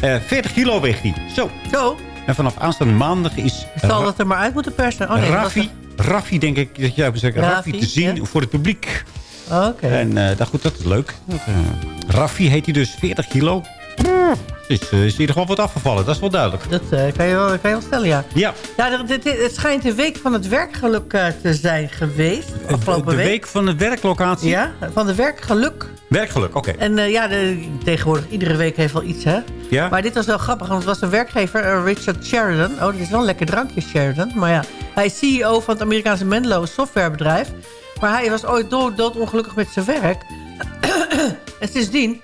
Eh 40 kilo weegt hij. Zo. Zo. En vanaf aanstaande maandag is... Ik zal het er maar uit moeten persen. Oh, nee, dat Raffi, Raffi denk ik dat jij moet zeggen. Raffi, Raffi, te zien ja. voor het publiek. Een- Oké. En eh dat, goed, dat is leuk. Dat, eh, Raffi heet hij dus 40 kilo. Is, eh, is in ieder geval wat afgevallen, dat is wel duidelijk. Dat kan, je wel, kan je wel stellen, ja. Ja, Ja, dit- dit- dit- het schijnt de week van het werkgeluk te zijn geweest. Afgelopen de week. week van de werklocatie. Ja, van de werkgeluk. Werkgeluk, oké. En ja, de, tegenwoordig iedere week heeft wel iets, hè. Ja? Maar dit was wel grappig, want het was een werkgever, Richard Sheridan. Oh, dit is wel een lekker drankje, Sheridan. Maar ja, hij is CEO van het Amerikaanse Menlo softwarebedrijf. Maar hij was ooit dood, doodongelukkig met zijn werk. en sindsdien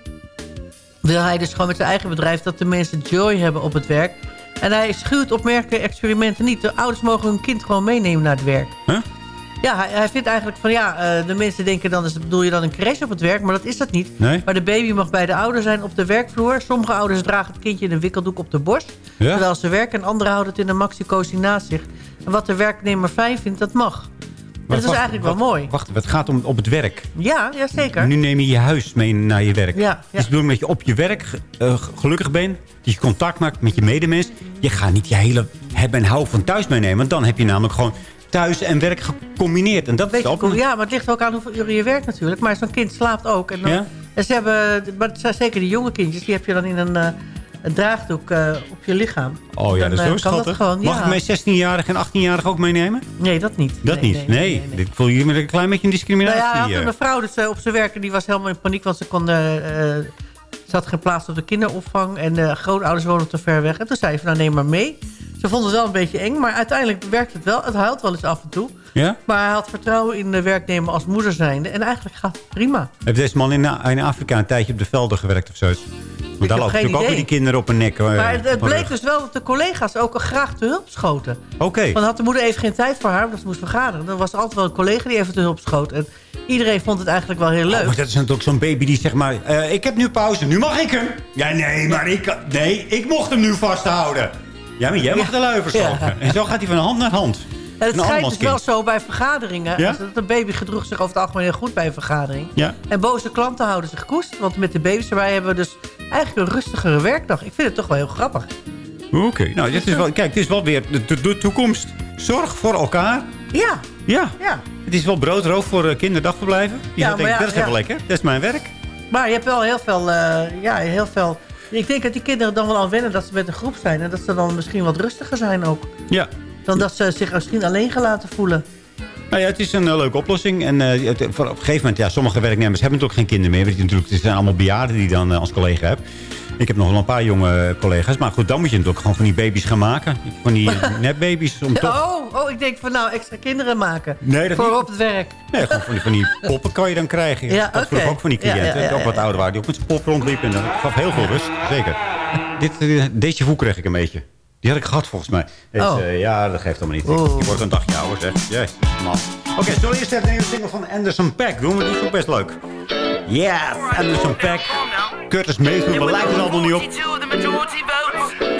wil hij dus gewoon met zijn eigen bedrijf... dat de mensen joy hebben op het werk. En hij schuwt opmerkelijke experimenten niet. De ouders mogen hun kind gewoon meenemen naar het werk. Huh? Ja, hij, hij vindt eigenlijk van ja, eh, de mensen denken dan... Dus bedoel je dan een crash op het werk, maar dat is dat niet. Nee? Maar de baby mag bij de ouder zijn op de werkvloer. Sommige ouders dragen het kindje in een wikkeldoek op de borst... Ja? terwijl ze werken en anderen houden het in een maxicosi naast zich. En wat de werknemer fijn vindt, dat mag. Dat is wacht, eigenlijk wel mooi. Wacht, het gaat om op het werk. Ja, ja zeker. Nu neem je je huis mee naar je werk. Ja, de bedoeling dat je op je werk eh, gelukkig bent. Dat je contact maakt met je medemens. Je gaat niet je hele hebben en houden van thuis meenemen. Want dan heb je namelijk gewoon thuis en werk gecombineerd. En dat is Beetje ook cool. Ja, maar het ligt ook aan hoeveel uren je werkt natuurlijk. Maar zo'n kind slaapt ook. En, dan, Ja? en ze hebben, maar het zijn zeker de jonge kindjes, die heb je dan in een, eh, een draagdoek eh, op je lichaam. Oh ja, Dan, dat is eh, zo schattig. gewoon, Mag ja. ik mijn 16-jarige en 18-jarige ook meenemen? Nee, dat niet. Dat Nee, niet. nee, Nee, nee, nee. Dit voel met een klein beetje een Nou discriminatie. ja, hij had eh. een mevrouw dus, eh, op zijn werk die was helemaal in paniek, want ze kon, eh, eh, ze had geen plaats op de kinderopvang en de grootouders wonen te ver weg. En toen zei ze, nou neem maar mee. Ze vonden het wel een beetje eng, maar uiteindelijk werkt het wel. Het huilt wel eens af en toe. Ja? Maar hij had vertrouwen in de werknemer als moeder zijnde. En eigenlijk gaat het prima. Heeft deze man in, in Afrika een tijdje op de velden gewerkt of zoiets? Want daar lopen natuurlijk ook weer die kinderen op hun nek. Maar het, bleek dus wel dat de collega's ook graag te hulp schoten. Oké. Want had de moeder even geen tijd voor haar, omdat ze moest vergaderen. Dan was er altijd wel een collega die even te hulp schoot. En iedereen vond het eigenlijk wel heel leuk. Oh, maar dat is natuurlijk zo'n baby die zegt maar... eh, ik heb nu pauze, nu mag ik hem. Ja, nee, maar ik, nee, ik mocht hem nu vasthouden. Ja, maar jij mag de luier Ja. En zo gaat hij van hand naar hand. Het schijnt dus wel zo bij vergaderingen. Ja? Dat een baby gedroeg zich over het algemeen heel goed bij een vergadering. Ja. En boze klanten houden zich koest. Want met de baby's erbij hebben we dus eigenlijk een rustigere werkdag. Ik vind het toch wel heel grappig. Oké, nou, dit is wel, kijk, het is wel weer de, toekomst. Zorg voor elkaar. Ja, Ja. ja. Het is wel broodroof voor eh, kinderdagverblijven. Die Ja, ja, denken, maar ja, dat is ja. lekker. Dat is mijn werk. Maar je hebt wel heel veel, eh, ja, heel veel... Ik denk dat die kinderen dan wel aan wennen dat ze met een groep zijn. En dat ze dan misschien wat rustiger zijn ook. Ja. Dan dat ze zich misschien alleen gelaten voelen. Nou ja, het is een eh, leuke oplossing. En het- voor- op een gegeven moment, ja, sommige werknemers hebben natuurlijk geen kinderen meer. Want die natuurlijk, het zijn allemaal bejaarden die je dan als collega hebt. Ik heb nog wel een paar jonge collega's. Maar goed, dan moet je natuurlijk gewoon van die baby's gaan maken. Van die nepbaby's. Om toch... Oh, oh, ik denk van nou, extra kinderen maken. Nee, dat Voor niet. op het werk. Nee, gewoon van die, van die poppen kan je dan krijgen. Ja, dat vroeg oké. ook van die cliënten. ja, ook wat ouder waren. Die ook met zijn pop rondliepen. En dat gaf heel veel rust. Zeker. Dit, eh, deze voet kreeg ik een beetje. Die had ik gehad volgens mij. Oh. eh, ja, dat geeft allemaal niet. Oh. Die wordt een dagje ouder, zeg. Jezus, man. Oké, zullen we eerst even een single van Anderson Paak doen? Want die is ook best leuk. Yes, Anderson Paak. Curtis Mayfield, maar lijkt er allemaal niet op.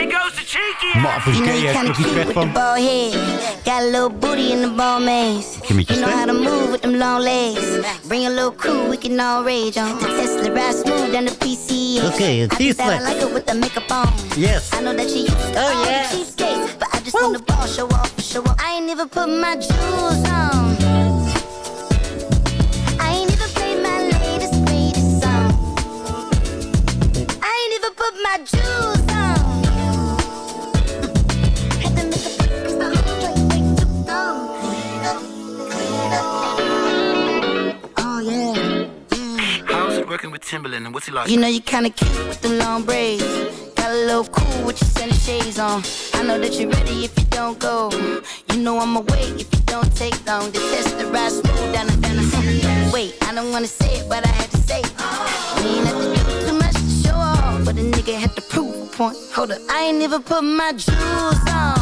Marvin You know Gaye you heeft kinda nog iets cute weg with the van. head. Got a little booty in the ball maze. je met You know how to move with them long legs. Bring a little crew, we can all rage on. The Tesla ride smooth down the PCH. Okay, I it's think that I like it with the makeup on. Yes. I know that she used to Oh, yeah. the cheesecakes, but I just want the ball show off, show off. I ain't even put my jewels on. I ain't even played my latest working with Timberland and what's he like? You know you kinda cute with them long braids. Got a little cool with your sunny shades on. I know that you're ready if you don't go. You know I'ma wait if you don't take long. To test the ride smooth down the down the Wait, I don't wanna say it, but I had to say it. We ain't have to do too much to show off, but a nigga had to prove a point. Hold up, I ain't even put my jewels on.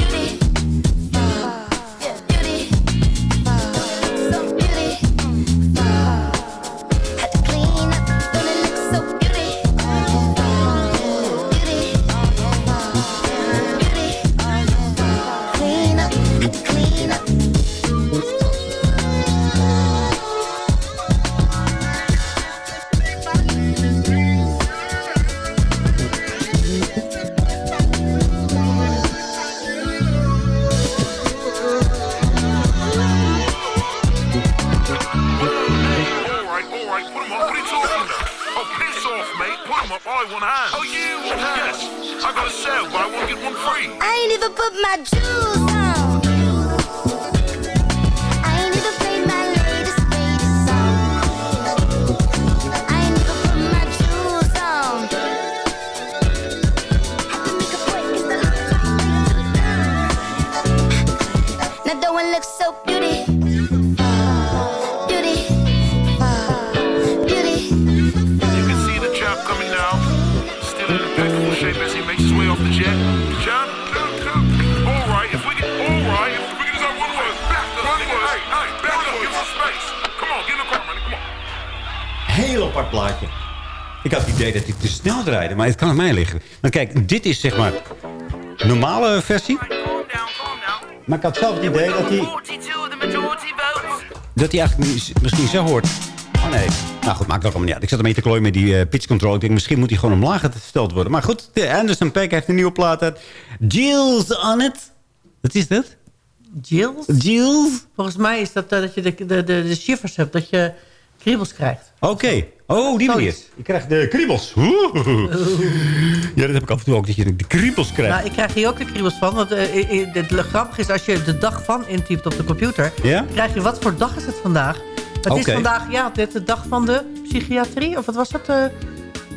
dat maar het kan aan mij liggen. Maar kijk, dit is zeg maar normale versie. Maar ik had zelf het idee dat hij... Dat hij eigenlijk misschien zo hoort. Oh nee. Nou goed, maakt ook allemaal niet uit. Ik zat ermee te klooien met die eh, pitch control. Ik denk, misschien moet hij gewoon omlaag gesteld worden. Maar goed, de Anderson Paak heeft een nieuwe plaat uit. Jills on it. Wat is dat? Jills? Jills? Volgens mij is dat eh, dat je de, de, de, de shivers hebt, dat je kriebels krijgt. Oké. Oh, die manier. Je krijgt de kriebels. Oeh. Ja, dat heb ik af en toe ook, dat je de kriebels krijgt. Nou, ik krijg hier ook de kriebels van. Want eh, i- i- het grappige is, als je de dag van intypt op de computer... Ja? krijg je, wat voor dag is het vandaag? Het is vandaag, ja, dit de dag van de psychiatrie. Of wat was dat? eh?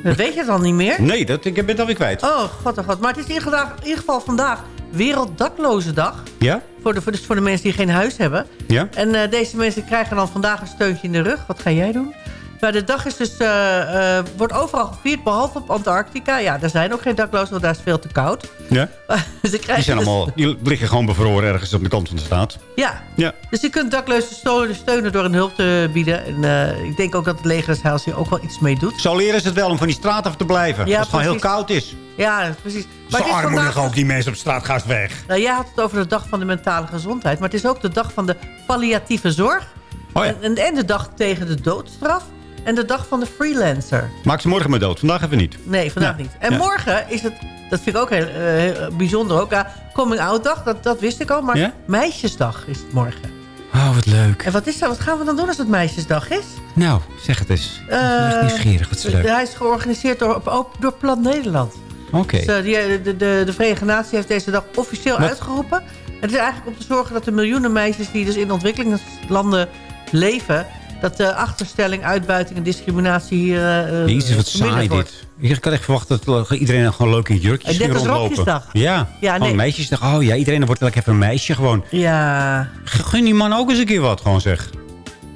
Dat weet je het al niet meer? Nee, dat, ik ben het alweer kwijt. Oh, god, oh god. Maar het is in ieder geval, in ieder geval vandaag Werelddakloze Dag. Ja? Voor de, voor, dus voor de mensen die geen huis hebben. Ja? En eh, deze mensen krijgen dan vandaag een steuntje in de rug. Wat ga jij doen? Maar de dag is dus, eh, eh, wordt overal gevierd, behalve op Antarctica. Ja, daar zijn ook geen daklozen, want daar is het veel te koud. Ja? krijg Die, zijn dus- allemaal, die liggen gewoon bevroren ergens op de kant van de staat. Ja, Ja. dus je kunt daklozen steunen, door een hulp te bieden. En eh, ik denk ook dat het leger hier ook wel iets mee doet. Zo leren ze het wel om van die straat af te blijven. Ja, als het gewoon heel koud is. Ja, precies. Zo het is armoedig ook, die mensen op straat. Ga eens weg. Nou, jij had het over de dag van de mentale gezondheid. Maar het is ook de dag van de palliatieve zorg. Oh ja. en, en de dag tegen de doodstraf. En de dag van de freelancer. Maak ze morgen maar dood. Vandaag even niet. Nee, vandaag Ja. niet. En Ja. morgen is het Dat vind ik ook heel, eh, heel bijzonder. Ook, Ja, coming out dag, dat, dat wist ik al. Maar meisjesdag is het morgen. Oh, wat leuk. En wat, is dat? wat gaan we dan doen als het meisjesdag is? Nou, zeg het eens. Ik ben echt Eh, nieuwsgierig, wat is leuk. Hij is georganiseerd door, door Plan Nederland. Oké. Dus, eh, die, de, de, de Verenigde Naties heeft deze dag officieel Wat? uitgeroepen. Het is eigenlijk om te zorgen dat de miljoenen meisjes... die dus in ontwikkelingslanden leven... dat de achterstelling, uitbuiting en discriminatie hier uh, Jezus, wat saai dit. Ik had echt verwacht dat iedereen gewoon leuk in jurkjes als rondlopen. Rokjesdag. Ja, Ja, nee. meisjesdag. Oh ja, iedereen wordt lekker even een meisje gewoon. Ja. Gun die man ook eens een keer wat, gewoon zeg.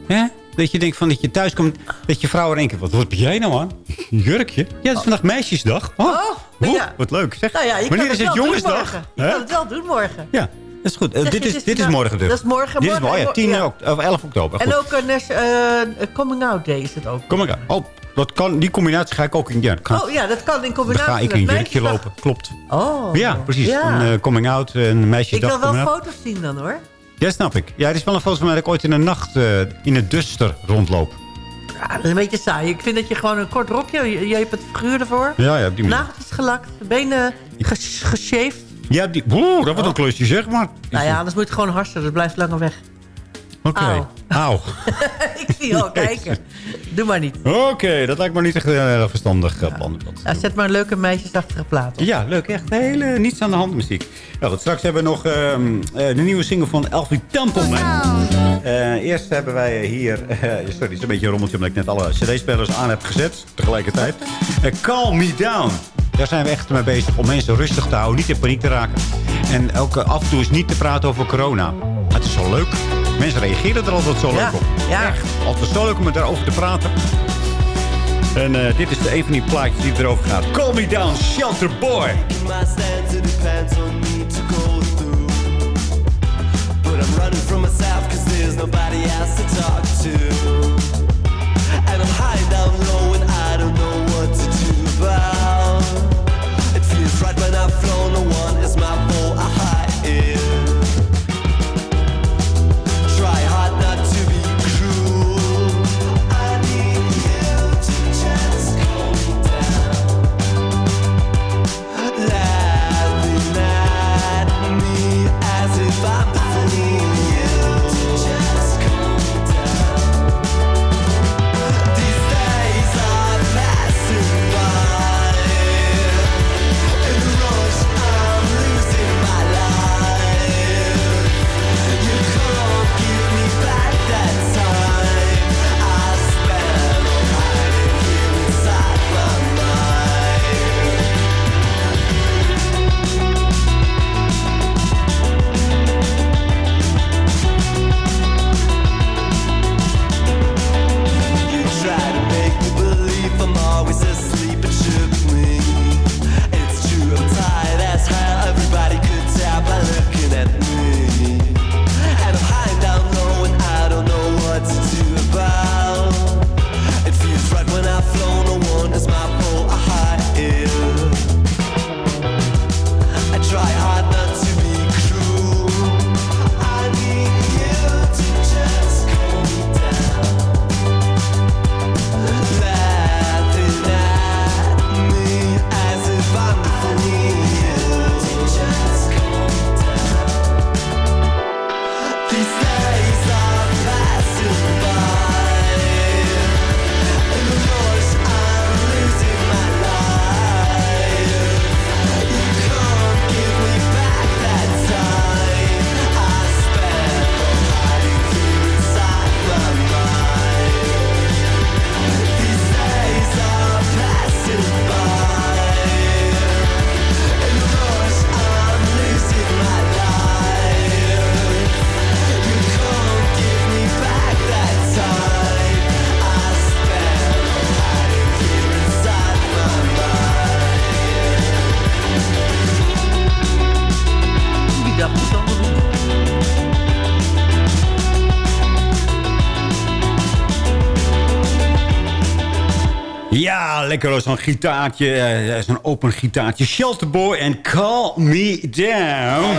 Hè? Dat je denkt van dat je thuis komt, dat je vrouw in één keer... Wat, wat ben jij nou man? Jurkje? Ja, het is vandaag meisjesdag. Oh, ja. wat leuk zeg. Nou ja, je Wanneer kan is het het jongensdag? morgen. Je kan het wel doen morgen. Ja, dat is goed. Eh, dit, het is, dit is morgen dus. dat is morgen, Dit is morgen, ja, 10 ja. oct- of 11 oktober. En ook een uh, coming out day is het ook. Kom maar. Oh, dat kan, die combinatie ga ik ook in. Ja, dat kan. Oh ja, dat kan in Dan combinatie ga ik in een jurkje lopen. Klopt. Oh. Ja, precies. Ja. Een eh, coming out, een Ik meisjesdag. wil wel coming out. foto's zien dan hoor. Ja, snap ik. Ja, er is wel een foto van mij dat ik ooit in de nacht eh, in een duster rondloop. Ja, dat is een beetje saai. Ik vind dat je gewoon een kort rokje, je, je hebt het figuur ervoor. Ja, ja, op die manier. Nageltjes gelakt, benen ges geshaved. Ja, die, oeh, dat wordt een klusje, zeg maar. Nou ja, anders moet je het gewoon harsen. Dat blijft langer weg. Oké. Auw. Auw. ik zie je al kijken. Doe maar niet. Oké, dat lijkt me niet echt een heel verstandig eh, plan. Ja, zet maar een leuke meisjesachtige plaat op. Ja, leuk. Echt hele niets aan de hand muziek. Nou, goed, straks hebben we nog ehm, eh, de nieuwe single van Elfie Templeman. Eh, eerst hebben wij hier... eh, sorry, het is een beetje een rommeltje omdat ik net alle cd-spelers aan heb gezet. Tegelijkertijd. Eh, Calm Me Down. Daar zijn we echt mee bezig om mensen rustig te houden. Niet in paniek te raken. En ook eh, af en toe is niet te praten over corona. Maar het is zo leuk. Mensen reageren er altijd zo leuk op. Ja. Echt. Altijd zo leuk om daarover te praten. En eh, dit is de een van die plaatjes die erover gaat. Call Me Down, Shelter Boy. My stance, it depends on me to go through. But I'm running from myself cause there's nobody else to talk to. Ja, lekker hoor, zo'n gitaartje. eh, zo'n open gitaartje. Shelter Boy en Call Me Down.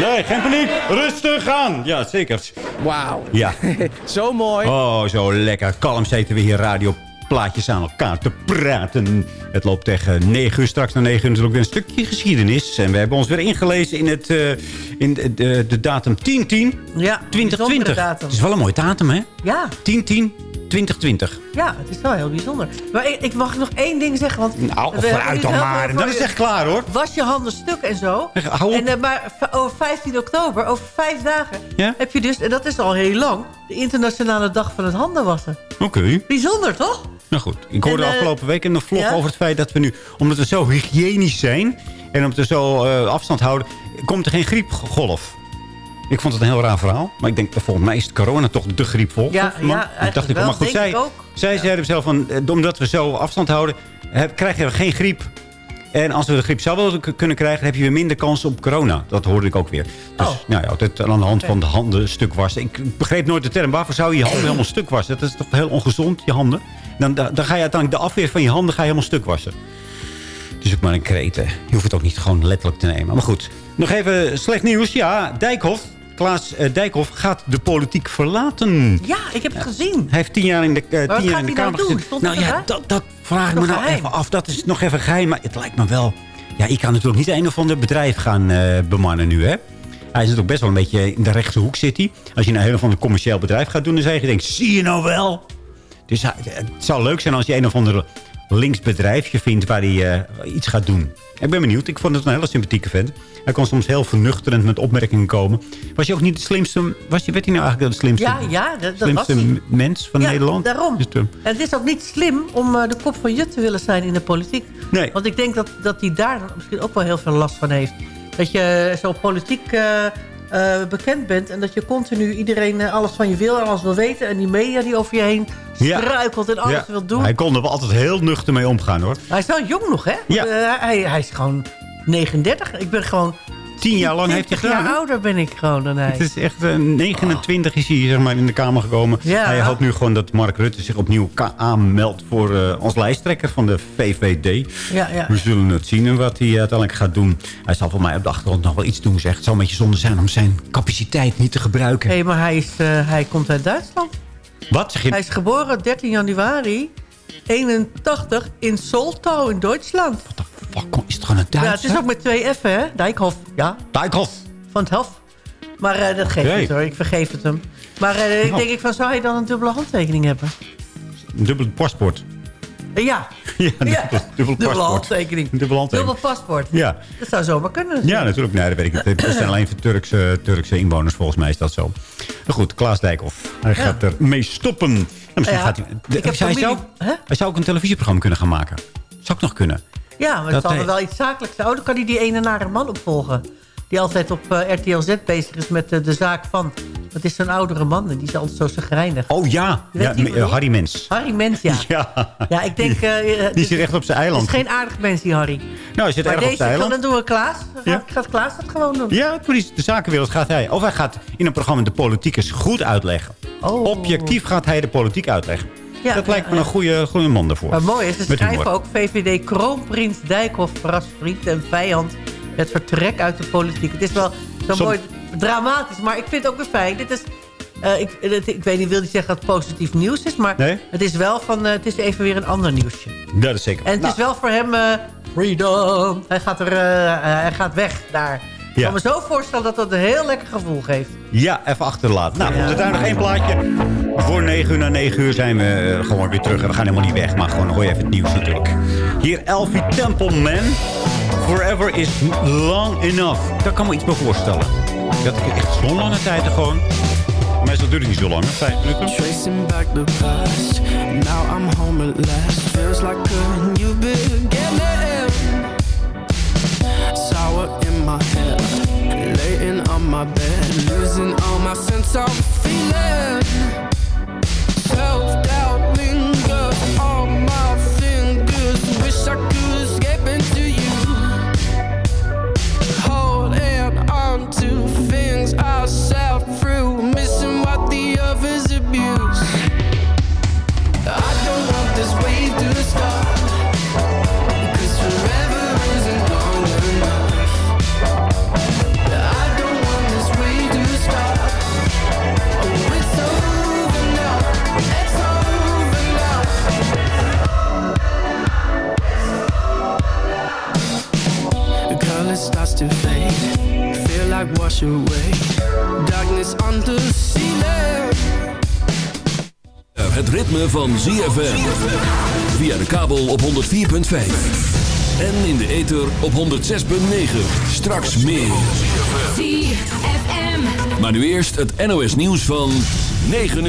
Nee, geen paniek. Rustig aan. Ja, zeker. Wauw. Ja. zo mooi. Oh, zo lekker. Kalm zeten we hier radio plaatjes aan elkaar te praten. Het loopt tegen 9 uur, straks na 9 uur natuurlijk weer een stukje geschiedenis. En we hebben ons weer ingelezen in, het, eh, in de, de, de datum 10-10. Ja, 2020. datum. Het is wel een mooie datum, hè? Ja. 10-10. 2020. Ja, het is wel heel bijzonder. Maar ik, ik mag nog één ding zeggen. Want Nou, vooruit dan maar. Dat is echt klaar, hoor. Was je handen stuk en zo. hou op. En, eh, maar over 15 oktober, over vijf dagen... Ja? heb je dus, en dat is al heel lang... de internationale dag van het handenwassen. Oké. Bijzonder, toch? Nou goed, ik hoorde En, eh, afgelopen week een vlog ja? over het feit dat we nu... omdat we zo hygiënisch zijn en omdat we zo eh, afstand houden... komt er geen griepgolf. Ik vond het een heel raar verhaal. Maar ik denk, eh, volgens mij is het corona toch de griepgolf. Ja, man. ja, Dat eigenlijk dacht ik, wel. maar goed, zij, ik ook. zij zeiden zelf van... eh, omdat we zo afstand houden, heb, krijg je geen griep. En als we de griep zouden kunnen krijgen... heb je weer minder kans op corona. Dat hoorde ik ook weer. Dus Oh. nou ja, dat aan de hand van de handen stuk wassen. Ik begreep nooit de term. Waarvoor zou je je handen helemaal stuk wassen? Dat is toch heel ongezond, je handen? Dan, dan dan ga je uiteindelijk de afweer van je handen ga je helemaal stuk wassen. Het is ook maar een kreet. hè. Je hoeft het ook niet gewoon letterlijk te nemen. Maar goed, nog even slecht nieuws. Ja, Dijkhoff, Klaas eh, Dijkhoff gaat de politiek verlaten. Ja, ik heb het gezien. Hij heeft tien jaar in de, wat tien jaar in de hij nou Kamer doen? Nou ja, dat, dat vraag ik me nou geheim. even af. Dat is nog even geheim. Maar het lijkt me wel... Ja, ik kan natuurlijk niet een of ander bedrijf gaan eh, bemannen nu, hè. Hij is natuurlijk best wel een beetje in de rechtse hoek zit hij. Als je nou een of ander commercieel bedrijf gaat doen... dan zeg je, denkt, zie je nou wel? Dus het zou leuk zijn als je een of ander links bedrijfje vindt... waar hij iets gaat doen. Ik ben benieuwd. Ik vond het een hele sympathieke vent. Hij kon soms heel vernuchterend met opmerkingen komen. Was je ook niet de slimste... Was je, werd hij nou eigenlijk de slimste, Ja, ja, dat, dat slimste mens van Ja, Nederland? daarom. Dus, eh, En het is ook niet slim om eh, de kop van Jut te willen zijn in de politiek. Nee. Want ik denk dat, dat hij daar misschien ook wel heel veel last van heeft. Dat je zo politiek eh, eh, bekend bent... en dat je continu iedereen eh, alles van je wil en alles wil weten... en die media die over je heen Ja. struikelt en alles ja. wil doen. Hij kon er wel altijd heel nuchter mee omgaan, hoor. Hij is wel jong nog, hè? Ja. Eh, hij, hij is gewoon 39. Ik ben gewoon... Tien jaar lang heeft hij 20 jaar gedaan, hè? ouder ben ik gewoon dan hij. Het is echt eh, 29 is hij zeg maar, in de Kamer gekomen. Ja. Hij hoopt nu gewoon dat Mark Rutte zich opnieuw aanmeldt voor eh, als lijsttrekker van de VVD. Ja, ja. We zullen het zien wat hij uiteindelijk gaat doen. Hij zal voor mij op de achtergrond nog wel iets doen. Zeg. Het zou een beetje zonde zijn om zijn capaciteit niet te gebruiken. Nee, maar hij, is, eh, hij komt uit Duitsland. Wat zeg je? Hij is geboren 13 januari 81 in Soltau in Duitsland. Is het gewoon een Ja, het is ook met twee F'en, hè? Dijkhoff, ja. Dijkhoff. Van het Hof. Maar eh, dat geeft Oké. niet hoor, ik vergeef het hem. Maar eh, ik Nou. denk ik van, zou hij dan een dubbele handtekening hebben? Een dubbel paspoort. Eh, ja, Ja, een Ja. dubbel, dubbel handtekening. Dubbel handtekening. Dubbel paspoort. Ja. Dat zou zomaar kunnen. Ja, natuurlijk. Nee, dat weet ik niet. Het zijn alleen voor Turkse, Turkse inwoners. Volgens mij is dat zo. Maar goed, Klaas Dijkhoff. Hij Ja. gaat er mee stoppen. Nou, misschien Ja, gaat hij, de- ik zou, hij zou ook een televisieprogramma kunnen gaan maken. Zou ook nog kunnen. Ja, maar het zal wel iets zakelijks zijn. Oh, dan kan hij die ene nare man opvolgen. Die altijd op eh, RTL Z bezig is met eh, de zaak van... Dat is zo'n oudere man en die is altijd zo zagrijnig. Oh ja, Harry Mens. Harry Mens, ja. Ja, Ja, ik denk... eh, eh, die zit echt op zijn Het eiland. is geen aardig mens, die Harry. Nou, hij zit maar erg op zijn eiland. dan doen we Klaas. Dan Ja. gaat, gaat Klaas dat gewoon doen. Ja, precies. De zakenwereld gaat hij. Of hij gaat in een programma de politiek eens goed uitleggen. Oh. Objectief gaat hij de politiek uitleggen. Ja, dat lijkt me een goede, goede man daarvoor. Maar mooi is, ze schrijven ook... VVD Kroonprins Dijkhoff vriend en vijand... het vertrek uit de politiek. Het is wel zo Som- mooi dramatisch, maar ik vind het ook weer fijn. Dit is... eh, ik, ik weet niet, wil niet zeggen dat het positief nieuws is... maar Nee? het is wel van... eh, het is even weer een ander nieuwsje. Dat is zeker. En het Nou, is wel voor hem... eh, freedom. Hij gaat, er, hij gaat weg daar. Ik Ja. kan me zo voorstellen dat dat een heel lekker gevoel geeft. Ja, even achterlaten. Nou, goed, er daar nog één plaatje. Voor 9 uur na 9 uur zijn we eh, gewoon weer terug. En we gaan helemaal niet weg, maar gewoon hoor je even het nieuws natuurlijk. Hier Elfie Templeman. Forever is long enough. Daar kan me iets bij voorstellen. Dat ik echt zo'n lange tijd er gewoon... Meestal duurt het niet zo lang, hè? Vijf minuten. Tracing back the past. Now I'm home at last. Feels like a new beginning. Sour in my head. My bed. Losing all my sense of feeling. Self doubt lingers on my fingers. Wish I could wash away. Darkness on the ceiling. Het ritme van ZFM. Via de kabel op 104.5. En in de ether op 106.9. Straks meer. ZFM. Maar nu eerst het NOS nieuws van 9 uur.